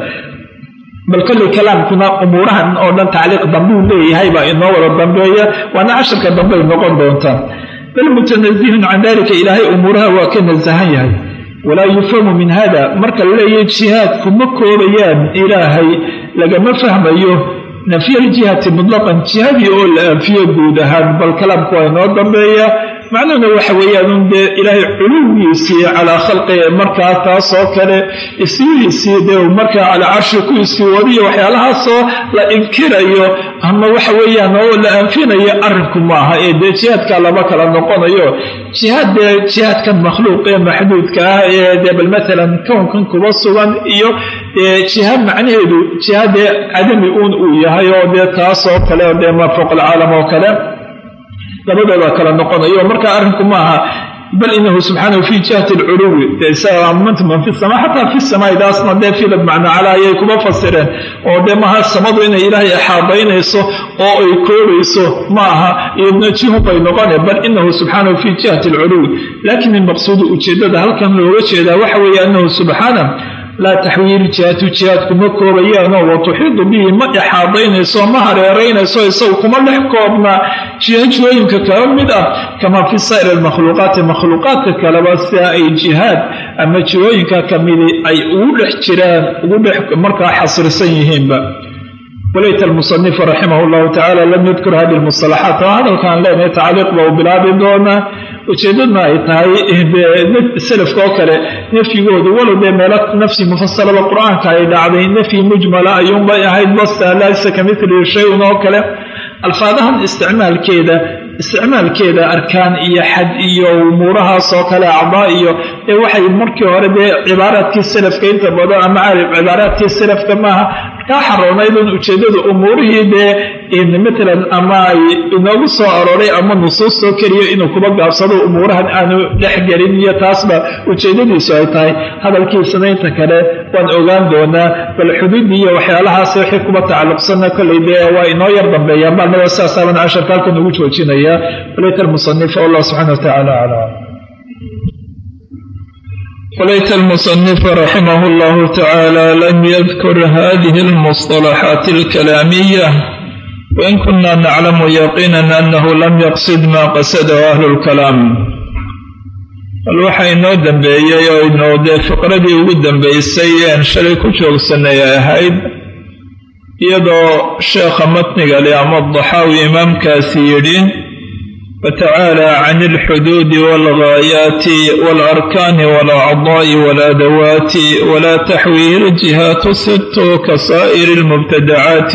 bal kolley kalaamkuna umuurahan oo dhan tacliiq dambuu leeyahay baa inoo wada dambeeya waana casharka dambey noqon doontaa bal mutanazihun can dalika ilaahay umuuraha waa ka nasahan yahay. Walaa yufhamu min hada marka leeyahay jihaadku ma koobayaan ilaahay lagama fahmayo nafya aljihati mutlaqan jihadii oo la anfiyo guud ahaan bal kalaamku waa inoo dambeeya. Macnuhuna waxa weeyaan dee ilaahay culuwiisii calaa khalqiga markaa taasoo kale isyihiisii dee markaa calaa carshi ku istiwadiyo waxyaalahaasoo la inkirayo ama waxa weeyaan oo la anfinayo arrinku maaha ee dee jihaadka lama kala noqonayo. Jihaad dee jihaadkan makhluuq ee maxduudka ah ee dee bal maalan kownkan kuba sugan iyo jihaad macnaheedu jihaad dee cadami uun uu yahay oo dee taasoo kale dee maa fowq alcaalam oo kale labadooda kala noqonayo. Marka arrinku maaha bal inahu subxaanahu fi jihati alculuwi dee isaga amantu man fi sama xataa fi samaai daasna dee filad macno calaa ayay kuma fasireen. Oo dee maaha samadu inay ilaahay axaadaynayso oo ay koobayso ma aha iyadna jihun bay noqone bal inahu subxaanahu fi jihati alculuwi laakin ilmaqsuudu ujeeddada halkan looga jeedaa waxa weeye anahu subxaana laa taxwiil jihaatu jihaadku ma koobayaanoo wa tuxiidu bihi ma ixaadaynayso ma hareeraynayso isagu kuma dhex koobnaa jihajooyinka kala mid ah kamaa fi saa'ir almakhluuqaati makhluuqaadka kaleba sida ay jihaad ama jihooyinka kamidi ay ugu dhex jiraan ugu dhex markaa xasrisan yihiinba. Walayta almusanifu raximah llahu tacala lam yadkur hadi lmusalaxaat hadalkaan leenahay tacliiq ba u bilaabi doonaa ujeeddadna ay tahay selafka oo kale nafyigoodu walow dee meelo nafsi mufasalada qur'aanka ay dhacday nafyi mujmala ayuunbay ahayd basta laysa ka milihi shayun oo kale. Alfaadahan isticmaalkeeda isticmaalkeeda arkaan iyo xad iyo umuurahaasoo kale acdaa iyo ee waxay markii hore dee cibaaraadkii salafka inta badan ama cibaaraadkii salafka maaha kaa xaroonayd un ujeeddadu umuurihii dee matalan ama ay inoogu soo arooray ama nusuustoo keliya inuu kuba gaabsado umuurahan aanu dhex gelin iyo taasba ujeeddadiisu ay tahay. Hadalkiisana inta kale waan ogaan doonaa bal xuduuddii iyo waxyaalahaas wixii kuba tacalluqsanna. Kollay dee waa inoo yar dambeeyaan baalnaba sidaasaaban casharka halkan ugu joojinayaa walayta almusanif wallah subxana wa tacala aclam وليت المصنف رحمه الله تعالى لم يذكر هذه المصطلحات الكلامية وإن كنا نعلم يقينا أنه لم يقصد ما قصده أهل الكلام bal waxaa inoo dambeeyey oo inoo dee fiqradii ugu dambaysay een shalay ku joogsanay ay ahayd iyadoo sheekha matniga leh ama daxaawi imaamkaasi yidhi فتعالى عن الحدود والغايات والأركان والأعضاء والأدوات ولا تحويه الجهات الست كسائر المبتدعات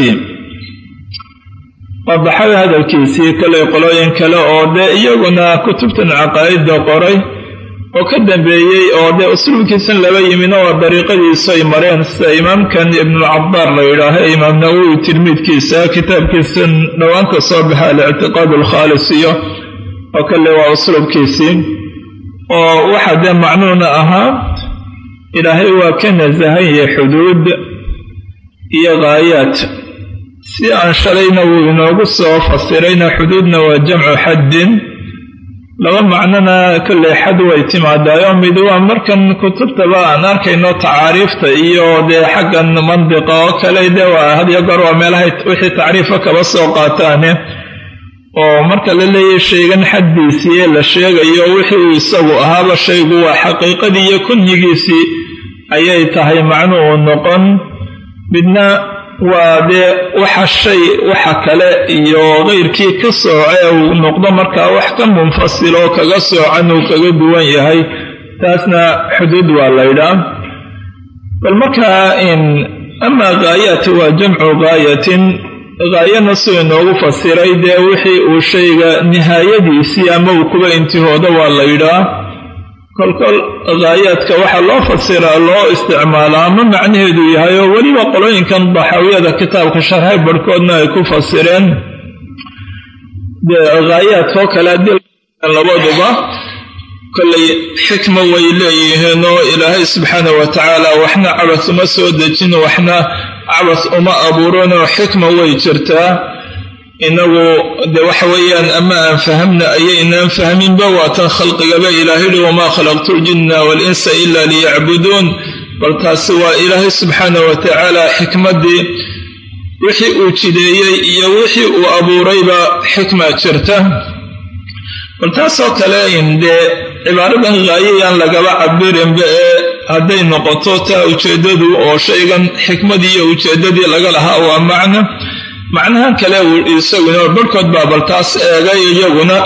وضحay hadalkiisii kalay qolooyin kale oo dee iyaguna kutubtan caqaa'idda qoray oo ka dambeeyey oo dee usluubkiisan laba yimin oo dariiqadiisu ay mareen sida imaamkan ibnulcabaar la yidhaaha imaam nawowi tilmiidkiisa kitaabkiisan dhowaanka soo baxa alictiqaad alkhaalis iyo oo kale waa usluubkiisii oo waxa dee macnuuna ahaa ilaahay waa ka nasahan yahay xuduud iyo khaayaat si aan shalayna wuu inoogu soo fasirayna xuduudna waa jamcu xaddin laba macnona kolley xad way timaadaayo mid waa markan kutubtaba aan arkayno tacaariifta iyo dee xaggan mandiqa oo kale dee waa hadiyo goor waa meelahay wixii tacriifa kaba soo qaataane oo marka la leeyahy shaygan xaddiisii la sheegayo wixii uu isagu ahaaba shaygu waa xaqiiqadii iyo kunyigiisii ayay tahay macnuhu noqon. Midna waa dee waxa shay waxa kale iyo keyrkii ka sooce uu noqdo markaa wax ka munfasil oo kaga soocan uu kaga duwan yahay. Taasna xuduud waa laydhaa bal markaa amaa gaayaati waa jamcu gaayatin gaayana suu inoogu fasiray dee wixii uu shayga nihaayadiisii ama uu kuba intihoodo waa laydhaa kolkol gaayaadka waxaa loo fasiraa loo isticmaalaa ama macnaheedu yahay oo weliba qolooyinkan daxawiyada kitaabka sharxay barhkoodna ay ku fasireen dee gaayaadkoo kale haddii labaduba kollay xikma way leeyihiin oo ilaahay subxaana wa tacaala waxna cabas uma soo dejin waxna cabas uma abuurin oo xikma way jirtaa inagu de waxa weeyaan ama aan fahamna ayaynaan fahminba waatan khalqigaba ilaah yihi wamaa khalaqtu ljinna waalinsa ila liyacbuduun. Bal taasi waa ilaahay subxaana wa tacaala xikmaddii wixii uu jideeyey iyo wixii uu abuurayba xikma jirta. Bal taasoo kale in dee cibaaradan haayayaan lagaba cabirinba ee hadday noqoto taa ujeeddadu oo shaygan xikmadii iyo ujeeddadii laga lahaa waa macna macnahan kale isaguna barhkood baa taas eegay iyaguna.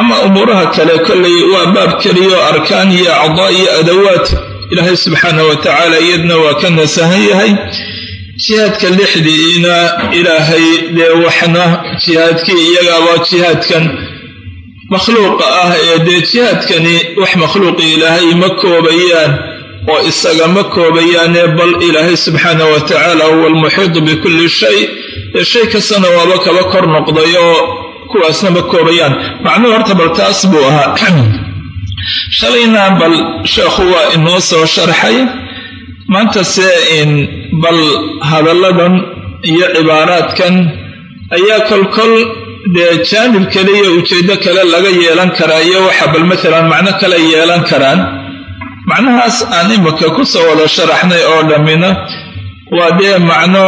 Ama umuuraha kale kollay waa baab keliyo arkaan iyo acdaa iyo adawaad. Ilaahay subxaana wa tacaala iyadna waa ka nasahan yahay. Jihaadka lixdiina ilaahay dee waxna jihaadkii iyagaaba jihaadkan makhluuqa ah ee dee jihaadkani wax makhluuqi ilaahay ma koobayaan oo isaga ma koobayaane bal ilaahay subxaana wa tacaala huwa almuxiidu bikulli shay. Ee shay kastana waaba kaba kor noqday oo kuwaasna ma koobayaan. Macnuhu horta bal taas buu ahaa. Shalayna bal sheekhu waa inoo soo sharxay. Maantase in bal hadalladan iyo cibaaraadkan ayaa kolkol dee jaanib kale iyo ujeeddo kale laga yeelan karaa iyo waxa bal maalan macno kale yeelan karaan macnahaas aan imika ku soo wada sharaxnay oo dhammina waa dee macno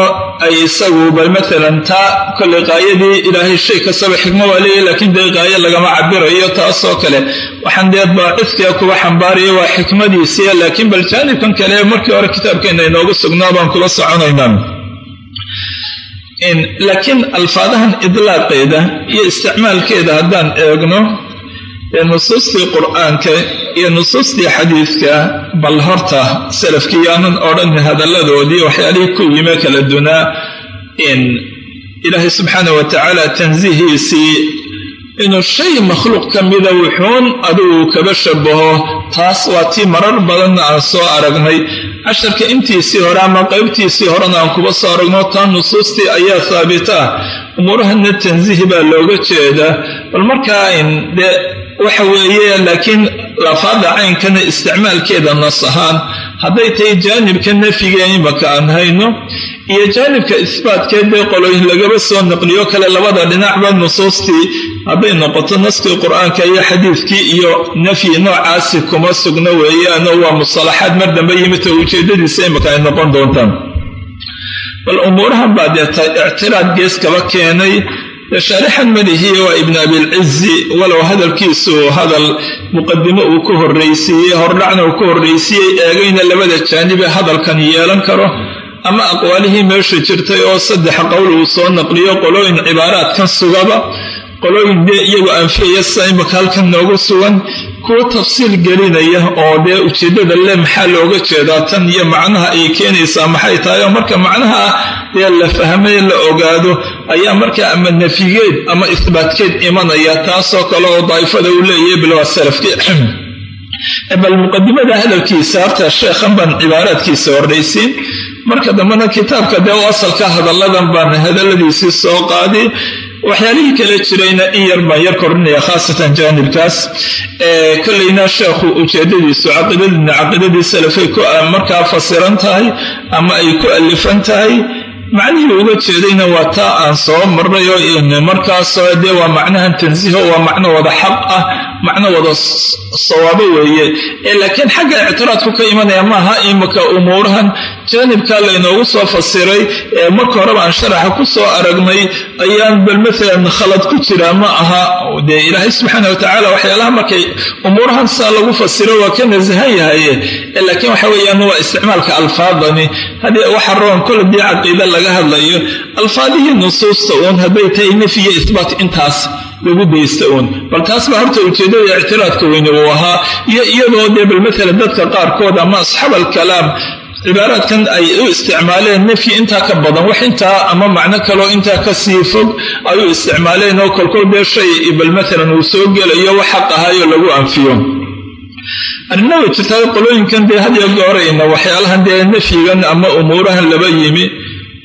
ay isagu bal maalan taa kollay qaayadii ilaahay shay kastaba xikmo waa leeyahy laakiin dee qaayo lagama cabirayo taasoo kale. Waxaan dee baacidkiga kuba xambaaraya waa xikmadiisiya laakiin bal jaanibkan kale markii hore kitaabkeenna inoogu sugnaa baan kula soconaynaa laakiin alfaadahan idlaaqeeda iyo isticmaalkeeda haddaan eegno ee nusuustii qur'aanka iyo nusuustii xadiidka bal horta salafkiyaanan odhan hadalladoodii waxyaalihii ku yime kala dunaa in ilaahay subxaana wa tacaala tansiihiisii inuu shay makhluuq ka mida wuxuun adigu kaba shabaho taas waa tii marar badanna aan soo aragnay. Casharka intiisii hore ama qaybtiisii horena aan kuba soo aragno taa nusuustii ayaa haabita ah umuurahana tansiihi baa looga jeedaa. Bal markaa de waxa weeye laakiin lafaada caynkana isticmaalkeeda nas ahaan hadday tahay jaanibka nafyiga imaka aan hayno iyo jaanibka isbaatkeed dee qoloyin lagaba soo naqliyo kale labada dhinacba nusuustii hadday noqoto naskii qur'aanka iyo xadiidkii iyo nafyi noocaasi kuma sugno weeyaano waa musalaxaad mar dambe yimidta ujeedadiisa imaka ay noqon doontaan. Bal umuurahan baa deeta ictiraad gees kaba keenay shaarixan madihiya waa ibn abilcizi walow hadalkiisu hadal muqadimo uu ku horraysiiyey hordhacna uu ku horraysiiyey eegayna labada jaanibe hadalkan yeelan karo. Ama aqwaalihii meesha jirtay oo saddex qowl uu soo naqliyo qolooyin cibaaraadkan sugaba qolooyin dee iyagu anfiyaya sida halkan noogu sugan kuwa tafsiil gelinaya oo dee ujeeddada le maxaa looga jeedaa tan iyo macnaha ay keenaysaa maxay tahay oo marka macnaha dee la fahmay la ogaado ayaa markaa ama nafyigeed ama isbaatkeed imanaya taasoo kale oo daa'ifada uu leeyahay bilwaa salafkii. Bal muqadimada hadalkiisa horta sheekhan baan cibaaraadkiisa horraysiin marka dambena kitaabka dee u asalka hadalladan baan hadalladiisii soo qaadi waxyaalihii kale jirayna in yar baan yar kordhinaya khaasatan jaanibkaas. Kolleyna sheekhu ujeedadiisu caqiidadina caqiidadii salafay markaa fasiran tahay ama ay ku alifan tahay macnihii uga jeedayna waa taa aan soo marray oo markaasoo dee waa macnahan tansiiho waa macno wada xaq ah macno wada sawaabo weeye. Laakiin xagga ictiraadku ka imanaya maaha imika umuurahan jaanibkaa laynoogu soo fasiray marka horeba aan sharaxa ku soo aragnay ayaan bal maalan khalad ku jira ma aha. Dee ilaahay subxaana watacaala waxyaalaha markay umuurahan saa lagu fasiro waa ka nasahan yahaye. Laakiin waxa weeyaan waa isticmaalka alfaadani. Haddii waxa roon kol dii caqiida laga hadlayo alfaadihii nusuusta uun hadday tahay nafyiyo isbaat intaas lagu daysta uun. Bal taas horta ujeeddada ictiraadka weyne uu ahaa iyo iyadoo dee bal maalan dadka qaarkood ama asxaab alkalaam cibaaraadkan ay u isticmaaleen nafyi intaa ka badan wax intaa ama macno kaloo intaa ka sii fog ay u isticmaaleen oo kolkol dee shay bal maalan uu soo gelayo wax xaq ahaayo lagu anfiyo. Arrinna way jirtaa qolooyinkan dee hadiyo goorayna waxyaalahan dee nafyigan ama umuurahan laba yimi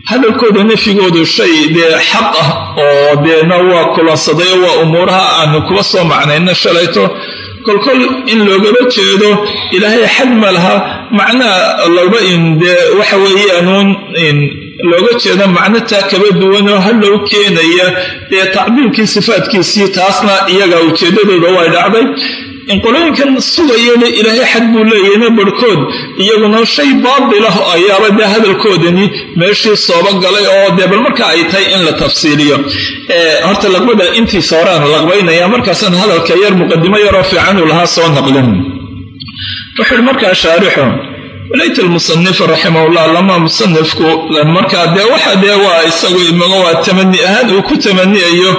hadalkooda nafyigoodu shay dee xaq ah oo deena waa kulansaday waa umuuraha aanu kuba soo macnayna shalayto. Kolkol in loogaba jeedo ilaahay xad ma laha macnaa laba in dee waxa weeyaanuun looga jeeda macno taa kaba duwanoo hallow keenaya. Dee tacbiirkii sifaadkiisii taasna iyaga ujeeddadooda way dhacday qolooyinkan sugayana ilaahay xad buu leeyahayna barhkood iyaguna shay baatil ah ayaaba dee hadalkoodani meeshii sooba galay oo dee bal marka ay tahay in la tafsiiliyo. Horta laqbada intiisa horaan laqbaynaya markaasaan hadalka yar muqadimo yaroo fiican uu lahaa soo naqlin. Wuxuuhi markaa shaarixu walayta almusanifu raximahullah lama musanifku markaa dee waxa dee waa isagu imago waa tamani ahaan uu ku tamaniyayo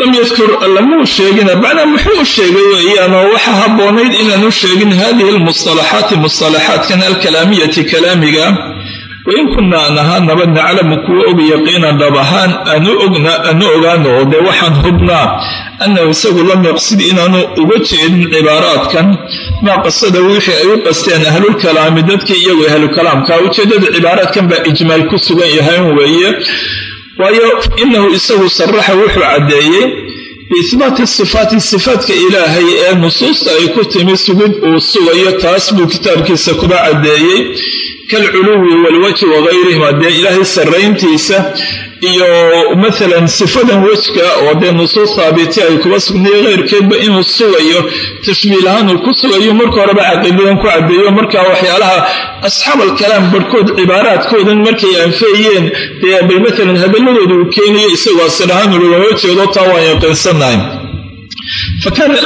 lam yadkur lamuu sheegina macnaa muxuu sheegay weeyaanoo waxa habboonayd inaanu sheegin hadihi almustalaxaati mustalaxaatkan alkalaamiyati kalaamiga wain kunna aan ahaanaba naclamu kuwa og yaqiinan dhab ahaan aanu ogaano dee waxaan hubnaa annahu isagu lam yaqsid inaanu uga jeedin cibaaraadkan. Maa qasada wixii ay u qasteen ahlulkalaami dadkii iyagu ahlukalaamka ujeeddada cibaaraadkan baa ijmaal ku sugan yahay weeye waayo inahu isagu saraxa wuxuu caddeeyey biisbaati sifaati sifaatka ilaahay ee nusuusta ay ku timi sugid uu sugayo taas buu kitaabkiisa kuba caddeeyey kalculuwi walwajhi wagayrihima dee ilaahay sarrayntiisa iyo maalan sifadan wejka oo dee nusuus haabiti ay kuba sugnayo keyrkeedba inuu sugayo tashbiil ahaan uu ku sugayo marka horeba caqiidadan ku caddeeyo marka waxyaalaha asxaab alkalaam barhkood cibaaraadkoodan markay anfeeyeen dee bal maalan hadalladooda uu keenayo isagoo asir ahaan ulagama taa waan yaqiinsanahay fa kaana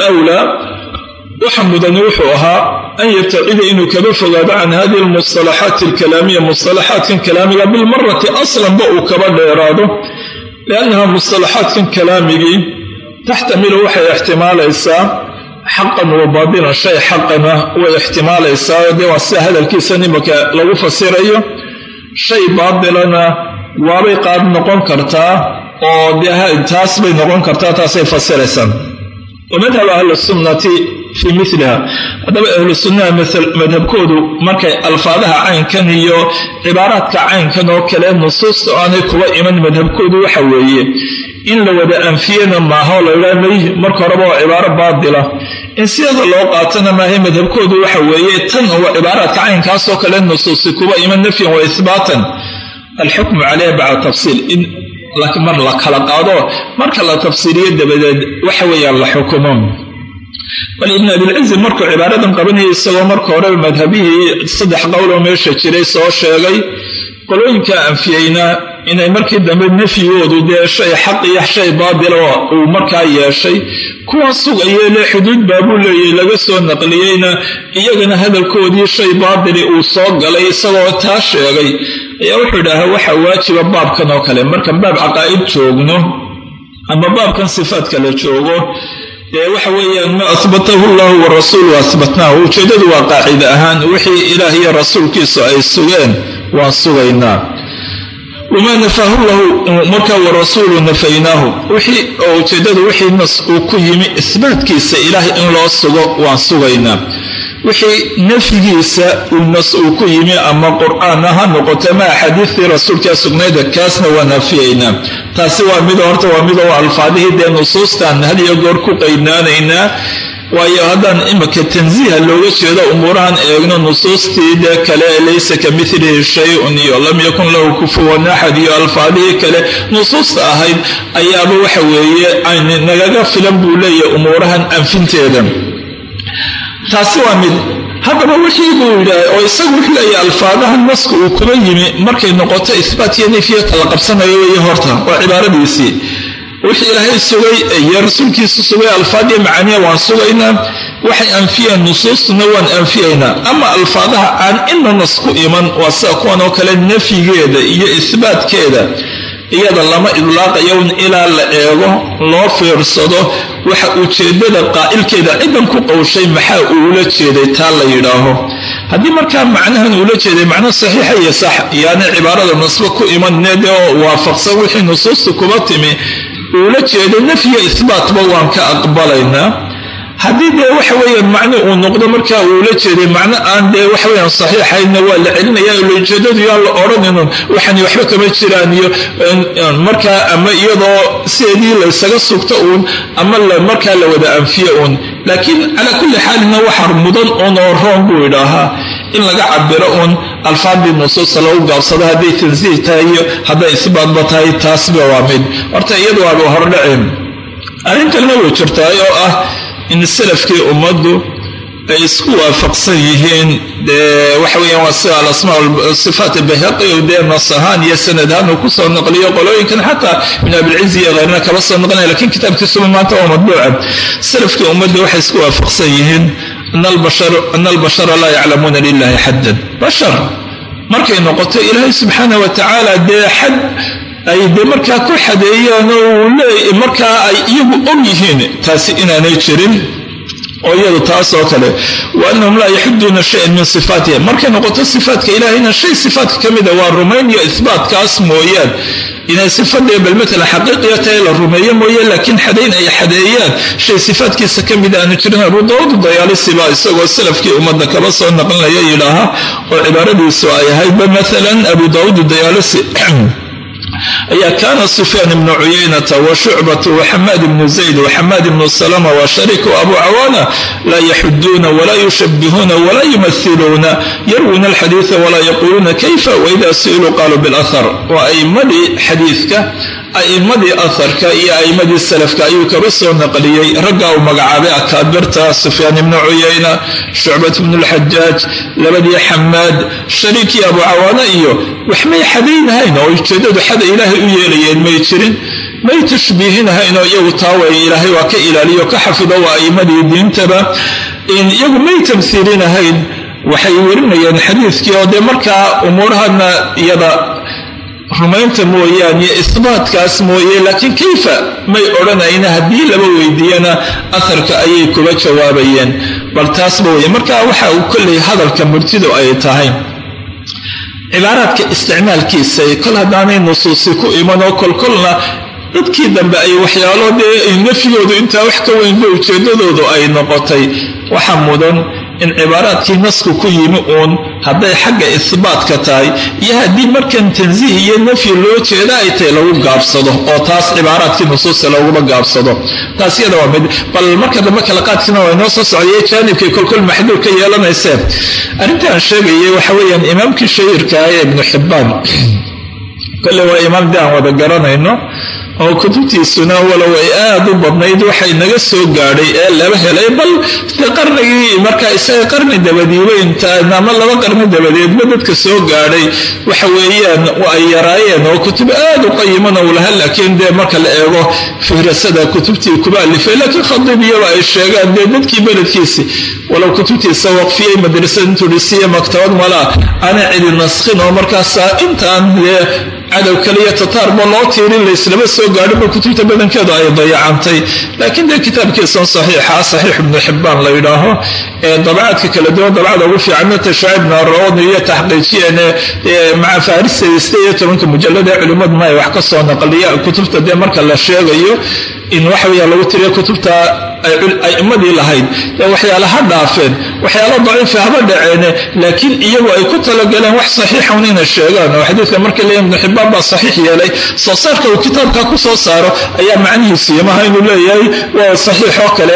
waxa mudani wuxuu ahaa an yabtacida inuu kaba fogaado can hadihi almustalaxaati alkalaamiya mustalaxaadkan kalaamiga bilmarati aslanba uu kaba dheeraado. Liannaha mustalaxaadkan kalaamigii taxtamilu waxay ixtimaalaysaa xaqan wa baadilan shay xaqana way ixtimaalaysaa. Dee waa sida hadalkiisa nimaka lagu fasirayo shay baadilana waabay qaad noqon kartaa oo de taas bay noqon kartaa taasay fasiraysaa wamadhab ahlisunnati fii miliha haddaba ahlu sunnaha madhabkoodu markay alfaadaha caynkan iyo cibaaraadka caynkan oo kale nusuusta aanay kuba iman madhabkoodu waxa weeye in la wada anfiyana maaha oo laydhaa may marka horeba waa cibaaro baatila in sideeda loo qaatana maahay madhabkoodu waxa weeye tan waa cibaaraadka caynkaasoo kale nusuusi kuba iman nafyan wa isbaatan alxukmu caleyha bacda tafsiil mar la kala qaado marka la tafsiiriyo dabadeed waxa weeyaan la xukumo bal ibn abilcizi markuu cibaaradan qabanayay isagoo marka horeba madhabihii saddex qowloo meesha jiray soo sheegay qolooyinka anfiyeyna inay markii dambe nafyigoodu dee shay xaq iyo shay baatila uu markaa yeeshay kuwa sugayee le xuduud baabuu leeyay laga soo naqliyeyna iyagana hadalkoodii shay baatili uu soo galay isagoo taa sheegay ayaa wuxuu idhaahaa waxaa waajiba baabkan oo kale. Markan baab caqaa'id joogno ama baabkan sifaadka la joogo dee waxa weeyaan ma ahbatahu llahu warasuulu ahbatnaahu ujeeddadu waa qaacida ahaan. Wixii ilaah iyo rasuulkiisu ay sugeen waan sugaynaa. Wamaa nafaahu lahu markaa warasuulu nafaynaahu. Wixii oo ujeeddadu wixii uu ku yimi isbaatkiisa ilaah in loo sugo waan sugaynaa wixii nafyigiisa uu ku yimi ama qur'aana ha noqoto ma axaadiistii rasuulkaa sugnayda kaasna waa nafiyaynaa taasi waa mid horta waa mid oo alfaadihii dee nusuustaan had iyo goor ku qaynaanaynaa waayo haddaan imika tansiiha looga jeedo umuurahan eegno nusuustii dee kale laysa ka milihi shay-un iyo lam yakun lahu kufuwan axad iyo alfaadihii kale nusuusta ahayd ayaaba waxa weeye nagaga filan buu leeyahay umuurahan anfinteeda taasi waa mid. Haddaba wixii buu yidhaah oo isagu wuxuu leeyahay alfaadaha naska uu kuba yimi markay noqoto isbaat iyo nifya kala qabsanayo weeye horta waa cibaaradiisii. Wixii ilaahay sugay iyo rasuulkiisu sugay alfaadiya macaaniya waan sugaynaa waxay anfiyeen nusuustuna waan anfiyaynaa. Ama alfaadaha aan ina nas ku iman waa sida kuwan oo kale nafyigeeda iyo isbaatkeeda iyada lama idlaaqayo ilaa la eego loo fiirsado waxa ujeeddada qaa'ilkeeda ciddan ku qowshay maxaa uula jeeday? Taa la yidhaaho. Haddii markaa macnahan uula jeeday macno saxiixa iyo sax yaani cibaarada nasbo ku imanneed oo waafaqsan wixii nusuusta kuba timi uula jeeday nafyiga isbaatba waan ka aqbalaynaa haddii dee waxa weeyaan macno uu noqdo markaa uula jeeday macno aan dee waxaweyaan saxiixaydna waa la celinaya yaa la odhaninun waxani waxba kama jiraan iyo markaa ama iyadoo sideedii laysaga sugto uun ama markaa la wada anfiye uun. Laakiin calaa kulli xaalina waxaa mudan uun oo roon buu idhaahaa in laga cabiro uun alfaadii nusuusta lagu gaabsado hadday tansiih tahay iyo hadday isbaatba tahay taasba waa mid. Horta iyadu waaba hordhaceen. Arrin kalena way jirtaay oo ah in salafkii ummaddu ay isku waafaqsan yihiin dee waxa weeyaan waa sida alasmaa sifaat bayhaqi dee nas ahaan iyo sanad ahaan uu ku soo naqliyo qolooyinkan xataa ibn abilcizi iyo keyrna kaba soo naqlinaya lakiin kitaabkiisuba maanta waa madbuuca salafkii ummadda waxay isku waafaqsan yihiin ana albashara laa yaclamuuna lilahi xaddan. Bashar markay noqoto ilaahay subxaana wa tacaala dee xad ay de markaa ku xadeeyaan oo markaa ay iyagu og yihiin taasi inaanay jirin oo iyadu taas oo kale wa annahum laa yaxuduuna shayan min sifaatiha markay noqoto sifaatka ilaahayna shay sifaatka ka mida waa rumayn iyo isbaatkaas mooyaan. Inay sifadee bal matalan xaqiiqiya tahay la rumeeyo mooye laakiin xadayn ay xadeeyaan. Shay sifaatkiisa ka mid aanu jirin abu daawud dayaalisiba isagoo salafkii ummadda kaba soo naqlinaya yidhaaha oo cibaaradiisu ay ahaydba maalan abu daawud dayaalisi ayaa kaana sufyaan ibnu cuyaynata wa shucbatu wa xamaad ibnu zayd wa xamaad ibnu salama wa shariik wa abu cawaana laa yaxuduuna walaa yushabihuuna walaa yumahiluuna yarwuna alxadiida walaa yaquuluuna kayfa waida su'iluu qaaluu bilahar waa a'imadii xadiidka a'immadii aharka iyo a'immadii salafka ayuu kaba soo naqliyey. Raggaa uu magacaabay akaabirta sufyaan ibnu cuyayna shucbat ibnu lxajaaj labadii xamaad shariikii abu cawaana iyo waxmay xadaynahayn oo ujeeddadu xada ilaahay u yeelayeen may jirin. May tashbiihinahaynoo iyagu taawaya ilaahay waa ka ilaaliyo ka xafido waa a'immadii diintaba. Iyagu may tamsiilinahayn waxay werinayeen xadiidkii oo dee markaa umuurahana iyada rumaynta mooyaane isbaatkaas mooye laakiin kayfa? May odhanayna haddii laba weydiiyana aharka ayay kuba jawaabayeen. Bal taasba weye marka waxa uu kolley hadalka murtidu ay tahay. Cibaaraadka isticmaalkiisa kol haddaanay nusuusi ku iman oo kolkolna dadkii dambe ay waxyaalo dee nafyigoodu intaa wax ka weynba ujeedadoodu ay noqotay. Waxa mudan in cibaaraadkii nasku ku yimi uun hadday xagga isbaatka tahay iyo haddii markan tansiih iyo nafyi loo jeeda ay tahay lagu gaabsado oo taas cibaaraadkii nusuusta laguma gaabsado. Taas iyada waa mid bal marka dambe qaadkiina waa inoo soo socdayay jaanibkay kolkol maxduur ka yeelanaysee arrintaan sheegayay waxa weeyaan imaamkii shahirka ah ee ibnu xibbaan. Kole waa imaam de aan wada garanayno oo kutubtiisuna walow ay aad u badnayd waxay naga soo gaadhay ee laba helay bal qarnigii markaa isaga qarni dabadiiba ama laba qarni dabadeedba dadka soo gaadhay. Waxa weeyaan ay yaraayeen oo kutub aad u qayimana uu laha laakiin dee marka la eego fihrasada kutubtii kuba alifay laakiin khadiibiyaba ay sheegaan dee dadkii beledkiisi. Walow kutubtiisa waqfiyey madrasad intuu dhisiya maktabad malaa ana cidi naskhin oo markaasaa intaan dee cadow kaliya tataarba loo tiirin layslaba soo gaadhinba kutubta badankeedu ay dayacantay. Laakiin dee kitaabkiisan saxiixa saxiix ibnu xibbaan la yidhaaho ee dabcaadka kala duwan dabcada ugu fiicanna tashaa ibnu arooni iyo taxqiijiyeen maca faaristeeda iyo tobanka mujalada ee culimmaduna ay wax ka soo naqliya kutubta dee marka la sheegayo in waxa weya lagu tiriya kutubta aimadii lahayd. Dee waxyaala ha dhaafeen waxyaalo daciifa haba dhaceene laakiin iyagu ay ku talagaleen wax saxiixan inay sheegaan. Oo xadiidka marka leeya ibnu xibbaan baa saxiix yeelay. Soo uu kitaabka ku soo saaro ayaa macnihiisu yamaha inuu leeyahay waa saxiix oo kale.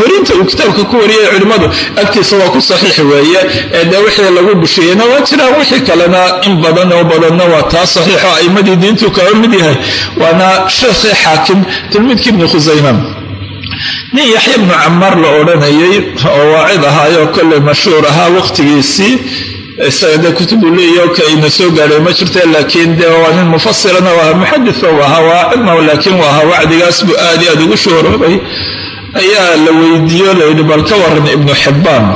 Werinta uu kitaabka ku wariyay culimmadu agtiisa waa ku saxiix weeye. Ee dee wixii lagu busheeyena waa jiraan wixii kalena in badan oo badanna waa taa saxiixo aimadii diintu kaga mid yahay. Waana sheekhii xaakim tilmiidkii ibni khusayma nin yaxya ibnu camaar la odhanayay oo waacid ahaayoo kolley mashhuur ahaa waqtigiisii isaga dee kutubu leeyaho ka ina soo gaadhay ma jirte laakiin dee waa nin mufasirana waa muxaditha u ahaa waacidna laakiin waa ahaa wacdigaas buu aad i aad ugu shuhuroobay ayaa la weydiiyo layidhi bal ka waran ibnu xibbaan.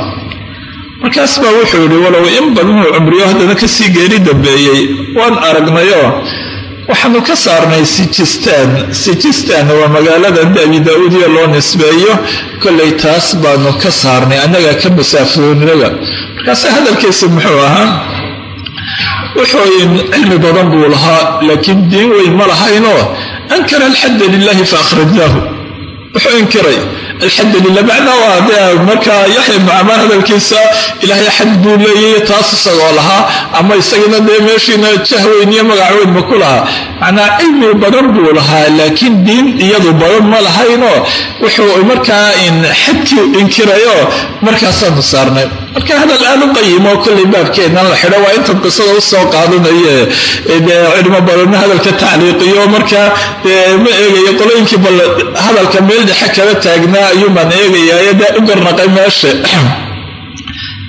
Markaas baa wuxuu yidhi walow in badanuu cumriyo haddana ka sii geeri dambeeyey. Waan aragnayoo waxaanu ka saarnay sijistaan sijistaan waa magaalada abi daauudiya loo nisbeeyo. Kollay taas baanu ka saarnay annaga ka masaafoonnaga markaase hadalkiisi muxuu ahaa wuxuu cilmi badan buu lahaa laakiin diin weyn ma lahaynoo? Ankara alxadda lilahi fa akhrajnaahu wuxuu inkiray alxamdu lilah macnaa dee markaa yaxya ibnu camaan hadalkiisa ilaahay xad buu leeyahy taas isagoo lahaa ama isagana dee meeshiina jahweyn iyo magac weyn ma ku lahaa. Macnaa cilmi badan buu lahaa laakiin diin iyadu badan ma lahaynoo. Wuxuu markaa xadkii inkirayo markaasaanu saarnay. Marka hadal aad u qayimo kollay baabkeennan la xidho waa intan qisada u soo qaadanaye dee culimo badanna hadalka tacliiqiyo markaa ma eegayo qolooyinkii bal hadalka meel dhexe kala taagnaa ayuumaan eegayaa dee u garnaqay meesha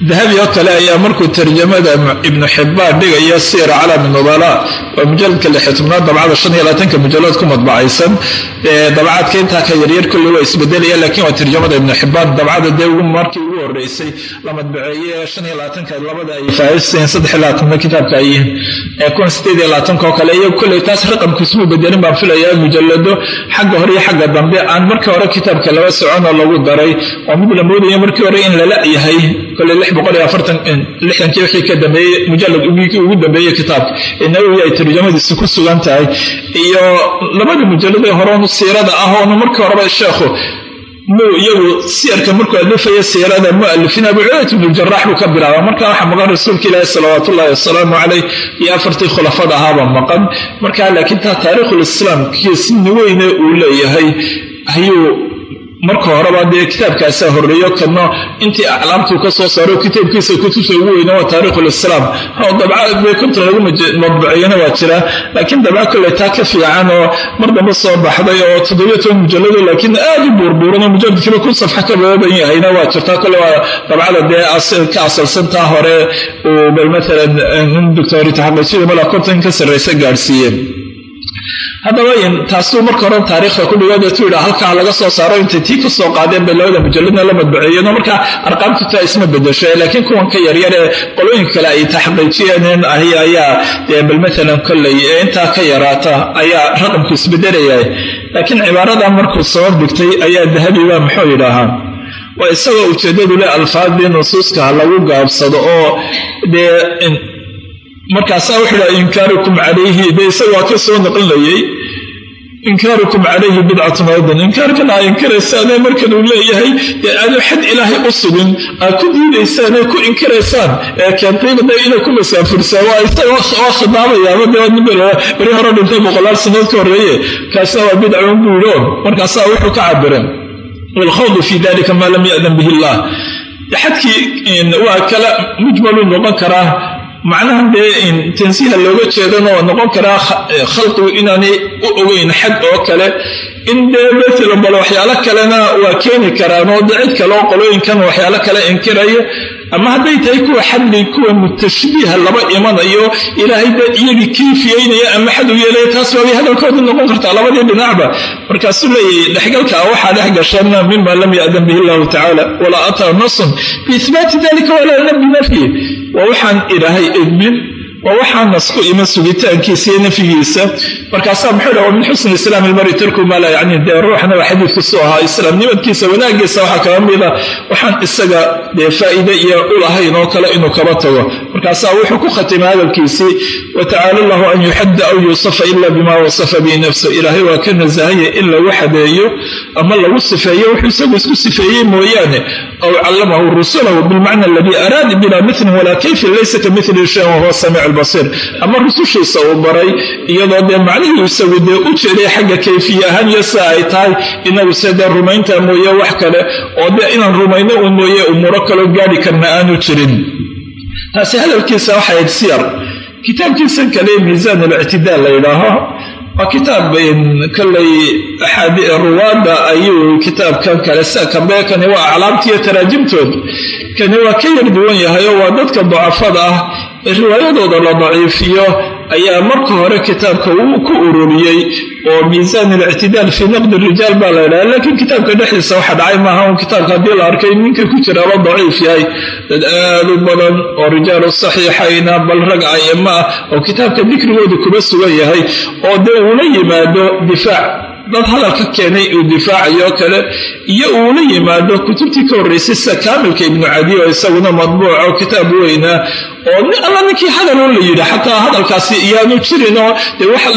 dahabi oo kale ayaa markuu tarjamada ibnu xibbaan dhigaya siira calami nubala waa mujaladka lixi tobnaad dabcada shan iyo labaatanka mujallad ku madbacaysan. Dabcaadka intaa ka yaryar kulli waa isbedelaya laakiin waa tarjamada ibnu xibbaan. Dabcada dee markii ugu horeysay la madbaceeye shan iyo labaatanka labada ay faaisayn saddex iyo labaatanka kitaabka ay yihiin. Kun sideed iyo labaatanka oo kale iyo kulley taas raqamkiismuu bedelin baan filayaa mujallado xagga hore iyo xagga dambe aan markii hore kitaabka laba socon oo lagu daray. Oo mid la moodaya markii hore in lala yahay kolley wixii ka dambeeyey mujalad ugu dambeeyey kitaabka nawowi ay tarjamadiisi ku sugan tahay iyo labadii mujalladee horeonu siirada ah oonu markii horeba sheekhu muu iyagu siyarka markuu alifaya siirada mualifin abu cubayt ibnu jarax buu ka bilaaba marka waxaa maqan rasuulka ilaahi salawaat ullahi wasalaamu caleyh iyo afartii khulafada ahaaba maqan. Marka laakiin taa taariikhulislaam weyne uu leeyahay ayuu marka horeba dee kitaabkaasaa horreeyo kadno intii aclaamtuu ka soo saaro kitaabkiisa kutubta ugu weyna waa taariikhulislaam dabca konton lagu madbuceeyana waa jira. Laakiin dabca kole taa ka fiican oo mar dambe soo baxday oo toddobiyo toban mujallado laakiin aad u buurbuuran oo mujalladkiiba kun safxa ka baaban yahayna waa jirtaa kole waa dabcada dee ka asalsantaa hore uu bal maalan nin doctorita xaqiijyada mala konton ka sarraysa gaadhsiiyeen haddaba taasuu marka hore taariikhda ku dhigo deetu yidha halkaa laga soo saaro intay tii ka soo qaadeen bay labada mujalladna la madbaceeyeen markaa arqaamtu taa isma bedesho laakiin kuwan ka yaryar ee qolooyinka kale ay taxqiijiyeen ahi ayaa dee bal maalan kolley ee intaa ka yaraata ayaa raqamku isbedelaya laakiin cibaarada markuu soo dhigtay ayaa dahabiba muxuu yidhaahaa. Waa isagoo ujeeddadu le alfaadii nusuuska lagu gaabsado oo dee markaasaa wuxuu dhaha inkaarukum calayhi. De isaga waa ka soo naqlinayay inkaarukum calayhi bidcatun aydan inkaarkan aa inkiraysaane markan uu leeyahay dee aadu xad ilaahay u sugin aad ku diidaysaan ee ku inkiraysaan ee keentayna inay ku masaafursaan waa isaga oo khidaabayaaba dee beri hore dhintay boqolaal sanadood ka horreeye kaasna waa bidcun buu yidhi on markaasaa wuxuu ka cabireen walkhawdu fi dalika maa lam ya'dan bihi illah xadkii waa kala mujmaluu noqon karaa macnahan dee tansiiha looga jeedana noqon karaa khalqigu inaanay u ogeyn xad oo kale in dee matalan bal waxyaalo kalena waa keeni karaan oo de cid kale oo qolooyinkan waxyaalo kale inkiraya ama hadday tahay kuwa xadli kuwa mutashbiiha laba imanayo ilaahay dee iyagii kiifiyeynaya ama xad u yeelaya taas waabay hadalkooda noqon kartaa labadii dhinacba. Markaasuu leeyahay dhexgalka waxaa dhex gashana mima lam ya'dan bihi illahu tacala walaa ataa nasun biihbaati dalika walaa binafyi waa waxaan ilaahay idmin waa waxaa nas ku iman sugitaankiisa iyo nafyigiisa markaasaa muxuu dhaha min xusni islaam ilmari tarku maa laa yacni dee ruuxna waa xadiidkiisu ahaa islaamnimadkiisa wanaagiisa waxaa kaba mida waxaan isaga dee faa'iide iyo ulahayn oo kale inuu kaba tago markaasaa wuxuu ku khatimay hadalkiisii watacaala allahu an yuxadda aw yuusafa ila bima wasafa bihi nafsu. Ilaahay waa ka nasahaya in lagu xadeeyo ama lagu sifeeyo wuxuu isagu isku sifeeyey mooyaane. Aw callamahu rusulahu bilmacna aladii araada bila milin walaa kayfin laysa ka milihi shay wahuwa samiic albasiir. Ama rusushiisa uu baray iyadoo dee macnihii isagu dee u jeeday xagga kayfiye ahaan iyo sida ay tahay inagu se dee rumaynta mooye wax kale oo dee inaan rumayno un mooye umuuro kaloo gaadhi karna aanu jirin taasi hadalkiisa waxay ayd siyar kitaabkiisan kale miisaan alictidaal la yidhaaho waa kitaab kollay ruwaadda ayuu kitaabkan kale kambe kani waa aclaamtiiyo taraajimtood. Kani waa ka yar duwan yahay oo waa dadka dacafada ah riwaayadooda la daciifiyo ayaa marka hore kitaabka uu ku ururiyey oo miisaan alictidaal fii naqdi rijaal baa la ydhaha laakiin kitaabka dhexdiisa waxa dhacay maaha un kitaabka haddii la arkay ninka ku jiraaba daciif yahay dad aad u badan oo rijaalu saxiixayna bal rag ayama ah oo kitaabka dikrigooda kuba sugan yahay oo dee uula yimaado difaac dad hadalka keenay uu difaacayo kale iyo uula yimaado kutubtii ka horraysay sida kaamilka ibnu cadi oo isaguna madbuuco kitaab weynaa oo alla ninkii hadaloo la yidhi xataa hadalkaasi iyaanu jirin oo dee waxa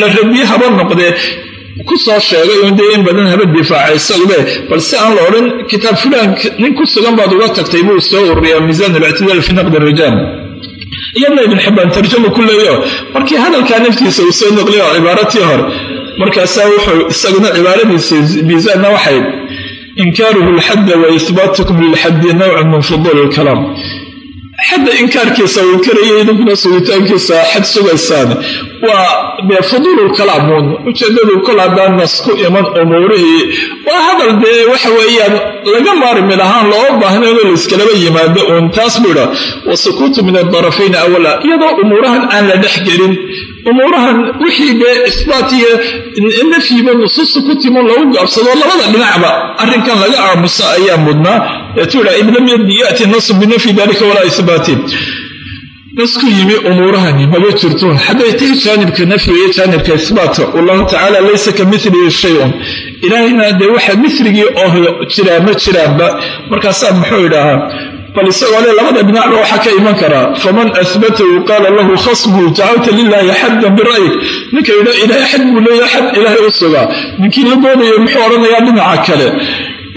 la rabiye haba noqdee ku soo sheegay un dee in badan haba difaaca isagube bal si aan la odhan kitaab fulaan nin ku sugan baad uga tagtay buu soo ururiyaa miisaan alictidaal fi naqdi rijaal iyadna ibn xibaan tarjama ku leeyo markii hadalkaa naftiisa uu soo noqliyo cibaaratii hore markaasaa wuxuu isaguna cibaaradiisa miisaanna waxayd inkaaruhu lxadda wa ihbaatukum lilxaddi nowcun min fuduuli ilkalaam xadda inkaarkiisa uu inkaraya idinkuna sugitaankiisa xad sugaysaan. Waa dee fuduululkalaamuun ujeedadu kol haddaan nas ku iman umuurihii. Waa hadal dee waxa weeyaan laga maarmi lahaan loo baahnaynoo layskalaba yimaado uun taas buu idha wasukuutu min adarafayni awala iyadoo umuurahan aan la dhex gelin. Umuurahan wixii dee isbaat iyo nafyiba nusuusta ku timon lagu gaabsado labada dhinacba arrinkan laga aamusa ayaa mudnaa yati nasun binafyi dalika walaa isbaatin nasku yimi umuurahani maba jirto hadday tahay jaanibka nafyiga iyo jaanibka isbaatka wallahu tacaala laysa ka milihi shayun ilaahayna dee waxa miligii oo jiraa ma jiraanba markaasaa muxuu idhaahaa bal isagoo labada dhinacba waxaa ka iman karaa faman ahbatahu qaala lahu khasmuhu jacalta lilaahi xaddan bira'yik ninka yidha ilaahay xad buu leeya xad ilaahay u sugaa ninkii la doonayo muxuu odhanayaa dhinaca kale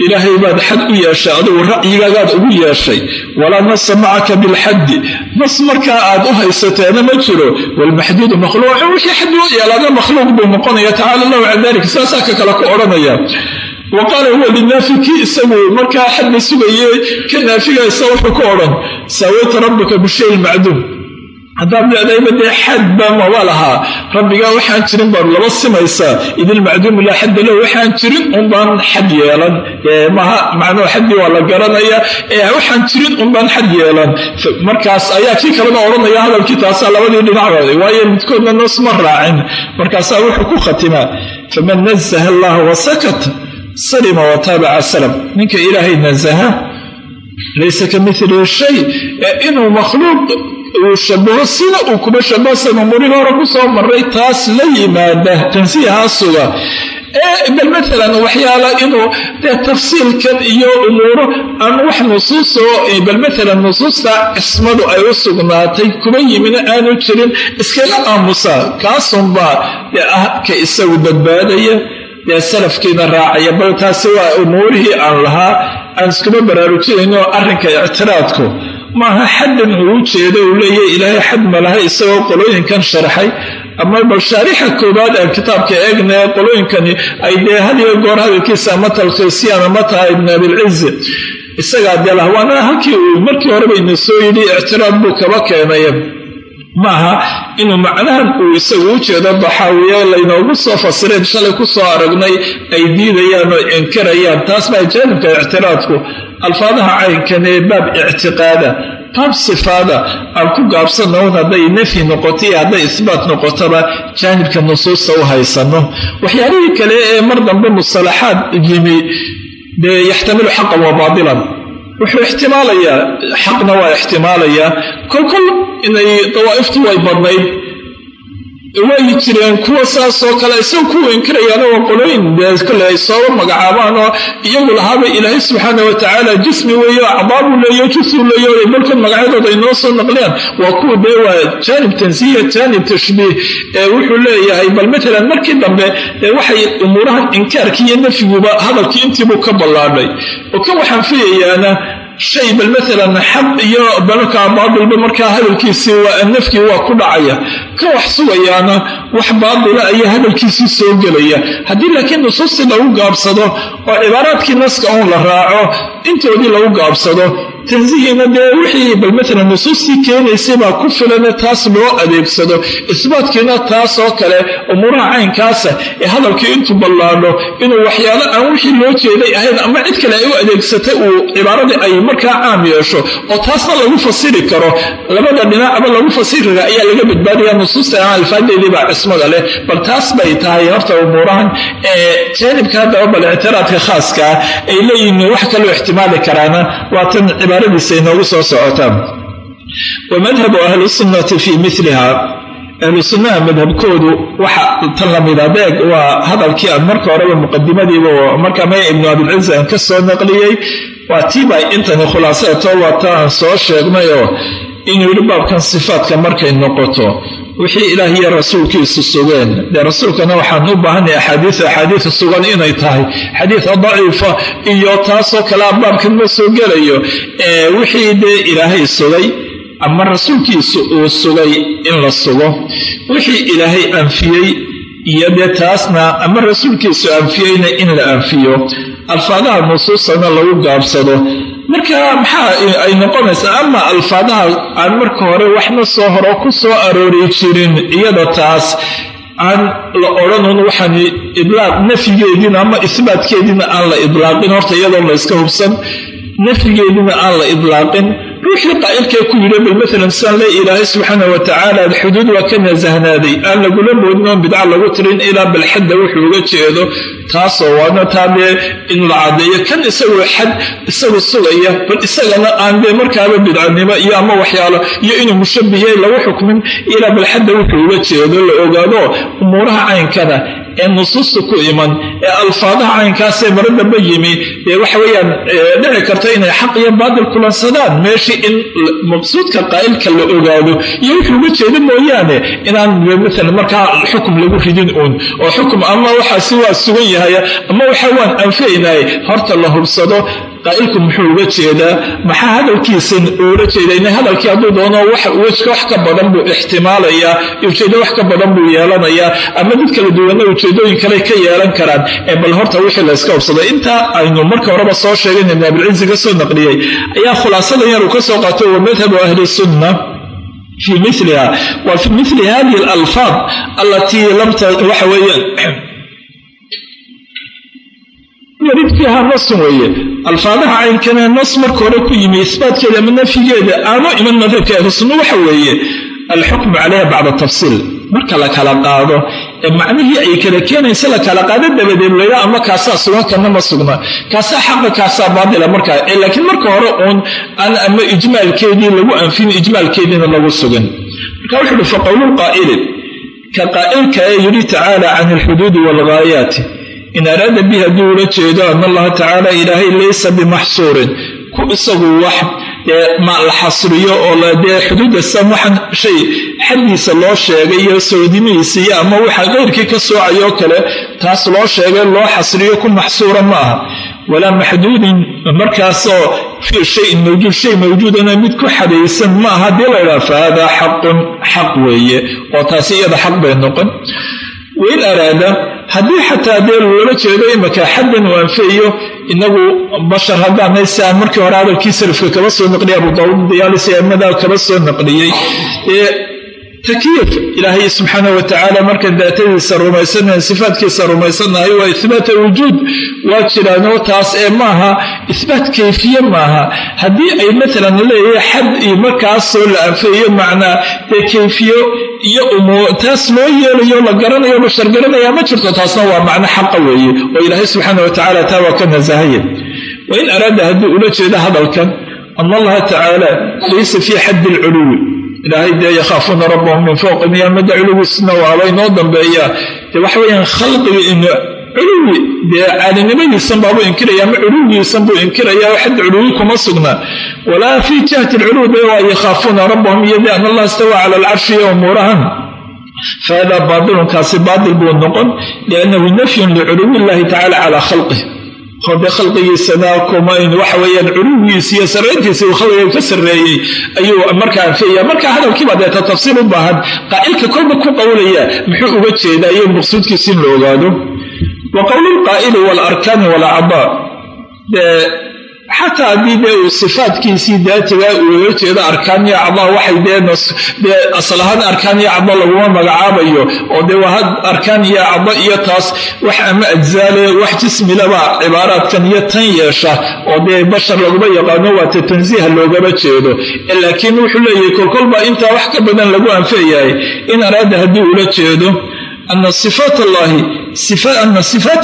ilaahay baad xad u yeeshay adigu ra'yigaagaad ugu yeeshay. Walaa nasa macaka bilxaddi. Nas markaa aad u haysateena ma jiro. Walmaxduudu makhluuq wixii xad loo yeelaada makhluuq buu noqonaya. Tacaala allahu can dalik saasaa ka kale ku odhanaya. Wa huwa linaafi kii isagu markaa xadla sugayey ka naafigaysa wuxuu ku odhan saawayta rabbika bishay macduum haddaad leedahayba dee xadba maba lahaa. Rabbigaa waxaan jirin baad laba simaysaa. Idilmacduumu laa xadda lahu waxaan jirin. Unbaan xad yeelan. Maha macnuhu xaddii waa la garanaya. Waxaan jirin unbaan xad yeelan. Markaas ayaa kii kalena odhanaya hadalkii taasaa labadii dhinacba waayo midkoodna noos ma raacin. Markaasaa wuxuu ku khatimaa faman nazaha allaha wasakat salima wataabaca salam ninka ilaahay nasaha laysa ka milihi shay. Inuu makhluuq uu shabaho sida uu kuba shabaho sida umuurihii hore ku soo maray taas la yimaada tansiihaa suga bal maalan waxyaala inuu dee tafsiilkan iyo umuuro aan wax nusuusoo bal maalan nusuusta cismadu ay u sugnaatay kuba yimina aanu jirin iskaga aamusaa kaasunbaa dee ah ka isagu badbaadaya dee salafkiina raacaya bal taasi waa umuurihii aan lahaa aan iskuma baraarujinayno arrinka ictiraadku maaha xaddan uu jeedo uu leeyahy ilaahay xad ma laha isagoo qolooyinkan sharxay ama bal shaarixa koowaad aan kitaabka eegna qolooyinkani ay dee hadiyo goor hadalkiisa ama talkhiisiyaan ama tahay ibn abilcizi isagaa dee lah waana halkii uu markii horeba ina soo yidhi ictiraad buu kaba keenaya. Maaha inuu macnahan uu isagu u jeedo daxaawiye laynoogu soo fasireen shalay ku soo aragnay ay diidayaan oo inkirayaan. Taas baa jaanibka ictiraadku alfaadaha caynkan ee baab ictiqaada baab sifaada aan ku gaabsannoon hadday nafyi noqoto iyo hadday isbaat noqotoba jaanibka nusuusta u haysano waxyaalihii kale ee mar dambe musalaxaad yimi dee yaxtamilu xaqan wa baatilan wuxuu ixtimaalayaa xaqna waa ixtimaalayaa. Kolkol inay dawaa'iftu way badnayd way jireen kuwa saasoo kale isaga kuwa inkirayaana waa qolooyin dee kole ay magacaabaan oo iyagu lahaaba ilaahay subxaana wa tacaala jismi weeyo acdaabuu leeyo jusuu leeyo balkan magacyadooda ay soo naqleen waa kuwa dee waa jaanib tansiya jaanib tashbiih. Ee wuxuu leeyahay bal matalan markii dambe dee waxay umuurahan inkaarkii iyo hadalkii intiibuu ka ballaadhay. Oo kan waxaan filayaana shay bal maalan xaq iyo balkaa baatilba markaa hadalkiisii nafkii waa ku dhacaya. Ka wax sugayaana wax baatila ayaa hadalkiisii soo gelaya. Haddii laakiin nusuustii lagu gaabsado oo cibaaraadkii naska uun la raaco intoodii lagu gaabsado tansihiina dee wixii bal maalan nusuustii keenaysay baa ku filane taas loo adeegsado isbaatkiina taas oo kale umuuraha caynkaasa ee hadalkii intuu ballaadho inuu waxyaalo aan wixii loo jeeday ahayn ama cid kale ay u adeegsatay uu cibaaradii ay markaa caam yeesho oo taasna lagu fasiri karo labada dhinacba lagu fasiri kara ayaa laga badbaadaya nusuusta aan alfaadeedii baa cismada leh bal taas bay tahay horta umuurahan ee jaanibka haddaba bal ictiraadka khaaskaa ay leeyihiin wax kaloo ixtimaali karaana waatan cibaaradiisa inoogu soo socotaan wa madhabu ahli sunnati fii miliha ahlu sunnaha madhabkoodu waxa tan la mid adeeg waa hadalkii aan marka horeba muqadimadiiba markaa maya ibnu abilciz aan ka soo naqliyey waa tiibay intani khulaasato waa ta aan soo sheegnayoo inuu yidhi baabkan sifaadka markay noqoto wixii ilaah iyo rasuulkiisu sugeen. Dee rasuulkana waxaan u baahanay axaadiis axaadiis sugan inay tahay. Xadiis daciifa iyo taasoo kalea baabkan ma soo gelayo. Wixii dee ilaahay sugay ama rasuulkiisu uu sugay in la sugo. Wixii ilaahay anfiyey iyo dee taasna ama rasuulkiisu anfiyeyna in la anfiyo. Alfaadaha nusuustana lagu gaabsado marka maxaa ay noqonaysaa ama alfaadaha aan marka hore waxna soo horo ku soo aroori jirin iyada taas aan la odhanun waxaan iblaaq nafyigeediina ama isbaatkeediina aan la idlaaqin horta iyadoo la yska hubsan nafyigeediina aan la idlaaqin ruuxii qaa'ilkee ku yidhi bal maalan siaan le ilaahay subxaana wa tacaala xuduud waa ka nasahnaaday aan lagula moodin oon bidca lagu tirin ilaa balxadda wuxuu uga jeedo taasoo waana taa dee in la caddeeyo. Kan isagoo xad isagu sugaya bal isagana aan dee markaaba bidcanimo iyo ama waxyaalo iyo inuu mushabihiyay lagu xukmin ilaa balxadda wuxuu uga jeedo la ogaado umuuraha caynkana ee nusuusta ku iman ee alfaadaha caynkaasee mara damba yimi dee waxa weeyaan dhici karta inay xaq iyo baatil kulansadaan meeshii in maqsuudka qaa'ilka la ogaado iyo wuxuu uga jeedo mooyaane inaan maalan markaa xukum lagu ridin uun oo xukum ama waxaasi waa sugan yahay ama waxa waan anfaynahay horta la hubsado qaa'ilku muxuu uga jeedaa maxaa hadalkiisan uula jeeda hadalkii hadduu doono wejka wax ka badan buu ixtimaalayaa ujeeddo wax ka badan buu yeelanayaa ama dad kala duwanna ujeedooyin kale ka yeelan karaan ee bal horta wixii layska hubsaday intaa aynu marka horeba soo sheegayn ibn ka soo naqliyey ayaa khulaasadan yar uu ka soo qaato wa madhabu ahli sunna fi miliha wa fi mili hadihi alalfaad allatii lam waxa weeyaan fiiha nasun weeye alfaadaha caynkanee nas marka hore ku yimi isbaatkeeda ama nafyigeeda aanu iman madhabka sunna waxa weeye. Alxukmu calayha bacda tafsiil. Marka la kala qaado ee macnihii ay kala keenaysa la kala qaado dabadeed layla ama kaasaa sugan kana ma sugna. Kaasaa xaqa kaasaa baatila markaa laakiin marka hore uun aan ama ijmaalkeedii lagu anfin ijmaalkeediina lagu sugan marka wuxu uhi faqowlulqaa'ili ka qaa'ilka ee yidhi tacaala can alxuduudi waalghaayaati in araada bihi hadduu ula jeedo ana allaha tacaala ilaahay laysa bimaxsuurin ku isagu wax la xasriyo oo dee xuduudda sam waxaan shay xaddiisa loo sheegay iyo soodimihiisa iyo ama waxa keyrkii ka soocayoo kale taas loo sheegay loo xasriyo ku maxsuura ma aha. Walaa maxduudin markaasoo fii shayin mawjuud shay mawjuudana mid ku xadaysan ma aha haddii la ydhaha fa xaqun xaq weeye. Oo taasi iyada xaq bay noqon wain araada haddii xataa dee loola jeedo imaka xaddan uu anfeeyo inagu bashar haddaanay si aan markii hore hadalkii salafka kaba soo naqliyay abu daawuud dayaalisi amadaa kaba soo naqliyey takyiif ilaahay subxaana wa tacaala markaan daatadiisa rumaysanahay sifaatkiisa rumaysanahay waa ihbaata wujuud. Waa jiraanoo taas ee maaha ihbaat kayfiye maaha. Haddii ay maalan leeyahay xad iyo markaasoo la anfeeyo macnaa dee kayfiyo iyo taas loo yeelayo la garanayo bashar garanaya ma jirto taasna waa macno xaqa weeye oo ilaahay subxaana wa tacaala taa waa ka nasahaya wain araada hadduu ula jeedo hadalkan ana allaha tacaala laysa fii xaddi alculuwi. Ilaahay dee yakhaafuuna rabbahum min fowqi niyaamada culuwiisna waaba inoo dambeeyaa. Dee waxa weyaan khalqiga in culuwi dee caalinimadiisan baabuu inkiraya ama culuwigiisan buu inkiraya oo xad culuwi kuma sugna. Walaa fii jihati alculuwi de waa yakhaafuuna rabbahum iyo de an allah istawaa cala alcarshi iyo umuurahan fahada baatilun kaasi baatil buu noqon liannahu nafyun liculuwi illahi tacala cala khalqih hode khalqigiisana kumayn waxa weeyaan culuwigiisa iyo sarrayntiisa uu khalqiga ka sarreeyey ayuu markaa anfeeya marka hadalkiiba deeta tafsiir u baahan qaa'ilka kolba ku qowlaya muxuu uga jeedaa iyo maqsuudkiisa in la ogaado wa qowlulqaa'ili waalarkaani walacdaa dee xataa haddii dee uu sifaadkiisii daatiga uula jeedo arkaan iyo acdaa waxay dee asal ahaan arkaan iyo acda laguma magacaabayo oo dee waa arkaan iyo acda iyo taas wax ama ajzaale wax jismilaba cibaaraadkan iyo tan yeesha oo dee bashar laguma yaqaano waata tansiiha loogama jeedo. Laakiin wuxuu leeyahay kolkolba intaa wax ka badan lagu anfeeyahay in araada haddii ula jeedo ana sifaat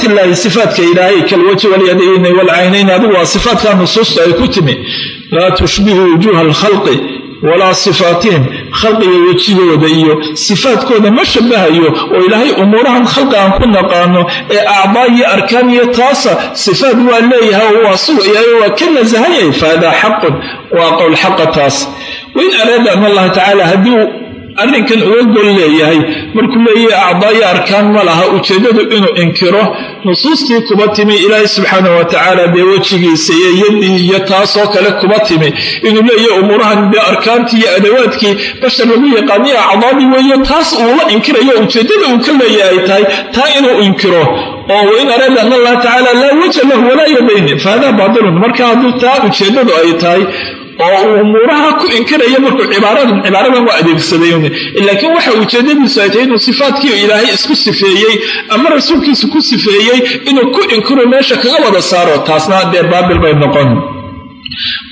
illaahi sifaatka ilaahay kalwaji walyadayni walcaynayn adigu waa sifaatkaa nusuusta ay ku timi laa tushbihu wujuuha alkhalqi walaa sifaatihim khalqiga wejigooda iyo sifaadkooda ma shabahayo oo ilaahay umuurahan khalqi aan ku naqaano ee acdaa iyo arkaan iyo taasa sifaat waa leeyahay waa sugayahay waa ka nasahayay fahadaa xaqun waa qowl xaqa taas wain araada an allaha tacaala haddii arrinkan uga gol leeyahay. Markuu leeyahay acdaayo arkaan ma laha ujeeddadu inuu inkiro. Nusuustii kuba timi ilaahay subxaana wa tacaala dee wejigiisa iyo yadii iyo taasoo kale kuba timi. Inuu leeyahay umuurahan dee arkaantii iyo adawaadkii bashar lagu yaqaaniyo acdaadii weeyo taas uu la inkirayo ujeeddada uu ka leeyahay tahay taa inuu inkiro. Oo wain araada an allaha tacaala laa waja lahu walaa yadayni fahada baatilun. Marka hadduu taa ujeeddadu ay tahay oo uu umuuraha ku inkiraya markuu cibaaradan waa adeegsaday laakiin waxa ujeedadiisu ay tahay inuu sifaadkii ilaahay isku sifeeyey ama rasuulkiisu ku sifeeyey inuu ku inkiro meesha kaga wada saaro taasna dee baabil bay noqon.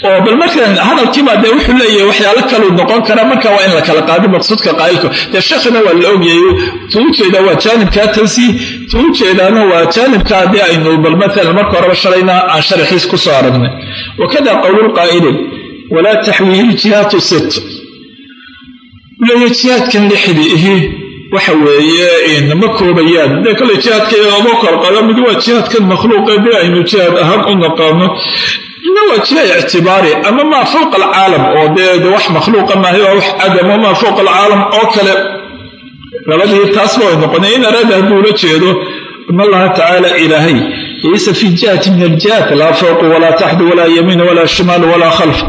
Oo bal markan hadalkiibaa dee wuxuu leeyahay waxyaalo kaluu noqon kara marka waa in la qaado maqsuudka qaa'ilka dee sheekhina waa la ogyahay tuu ujeeda waa jaanibkaa tansiih tuu ujeedaana waa jaanibkaa dee aynu bal maalan marka horeba shalayna aan sharaxiis ku soo aragnay. Wakada qowlulqaa'ili walaa taxwiihi ljihaatu sit leeya jihaadkan lixdii ihi waxa weeye ma koobayaan dee kale jihaadka oga korqado mid waa jihaadkan makhluuqe dee aynu jihaad ahaan u naqaano ina waa jihaad ictibaari ama maa fowqa alcaalam oo dee wax makhluuqa maahay waa wax cadamo maa fowqa alcaalam oo kale labadii taasba way noqonay in araada hadduu ula jeedo an allaha tacaala ilaahay laysa fi jihati min aljihaat laa fowqu walaa taxdu walaa yamiin walaa shimaal walaa khalf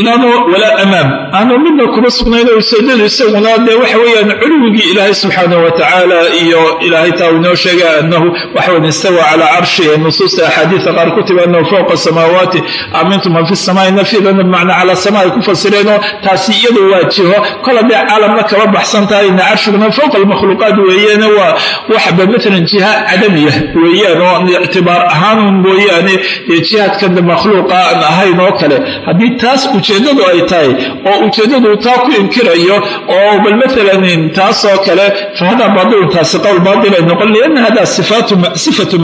inaanu walaa amaam aanu midna kuma sugnayn oo ujeedadu isaguna dee waxa weeyaan culuwigii ilaahay subxaanah wa tacaala iyo ilaahay taa inoo sheegay annahu waxawan istawa calaa carshi ee nusuusta axaadiida qaar ku timi annahu fowqa samaawaati aamintum man fi samaai nafyidana bimacnaa calaa sama ay ku fasireenoo taasi iyadu waa jiho kola dee caalamna kama baxsan tahayna carshiguna fowqa almakhluuqaat weeyeene waa waxba matalan jiha cadamiya weeyaan oo ictibaar ahaanun mooyaane dee jihaadkan makhluuqa aan ahayn oo kale. Haddii taas ujeeddadu ay tahay oo ujeeddadu taa ku inkirayo oo bal maalan taasoo kale fa hadaa baatilun taasi qowl baatil ay noqon lianna hada sifatu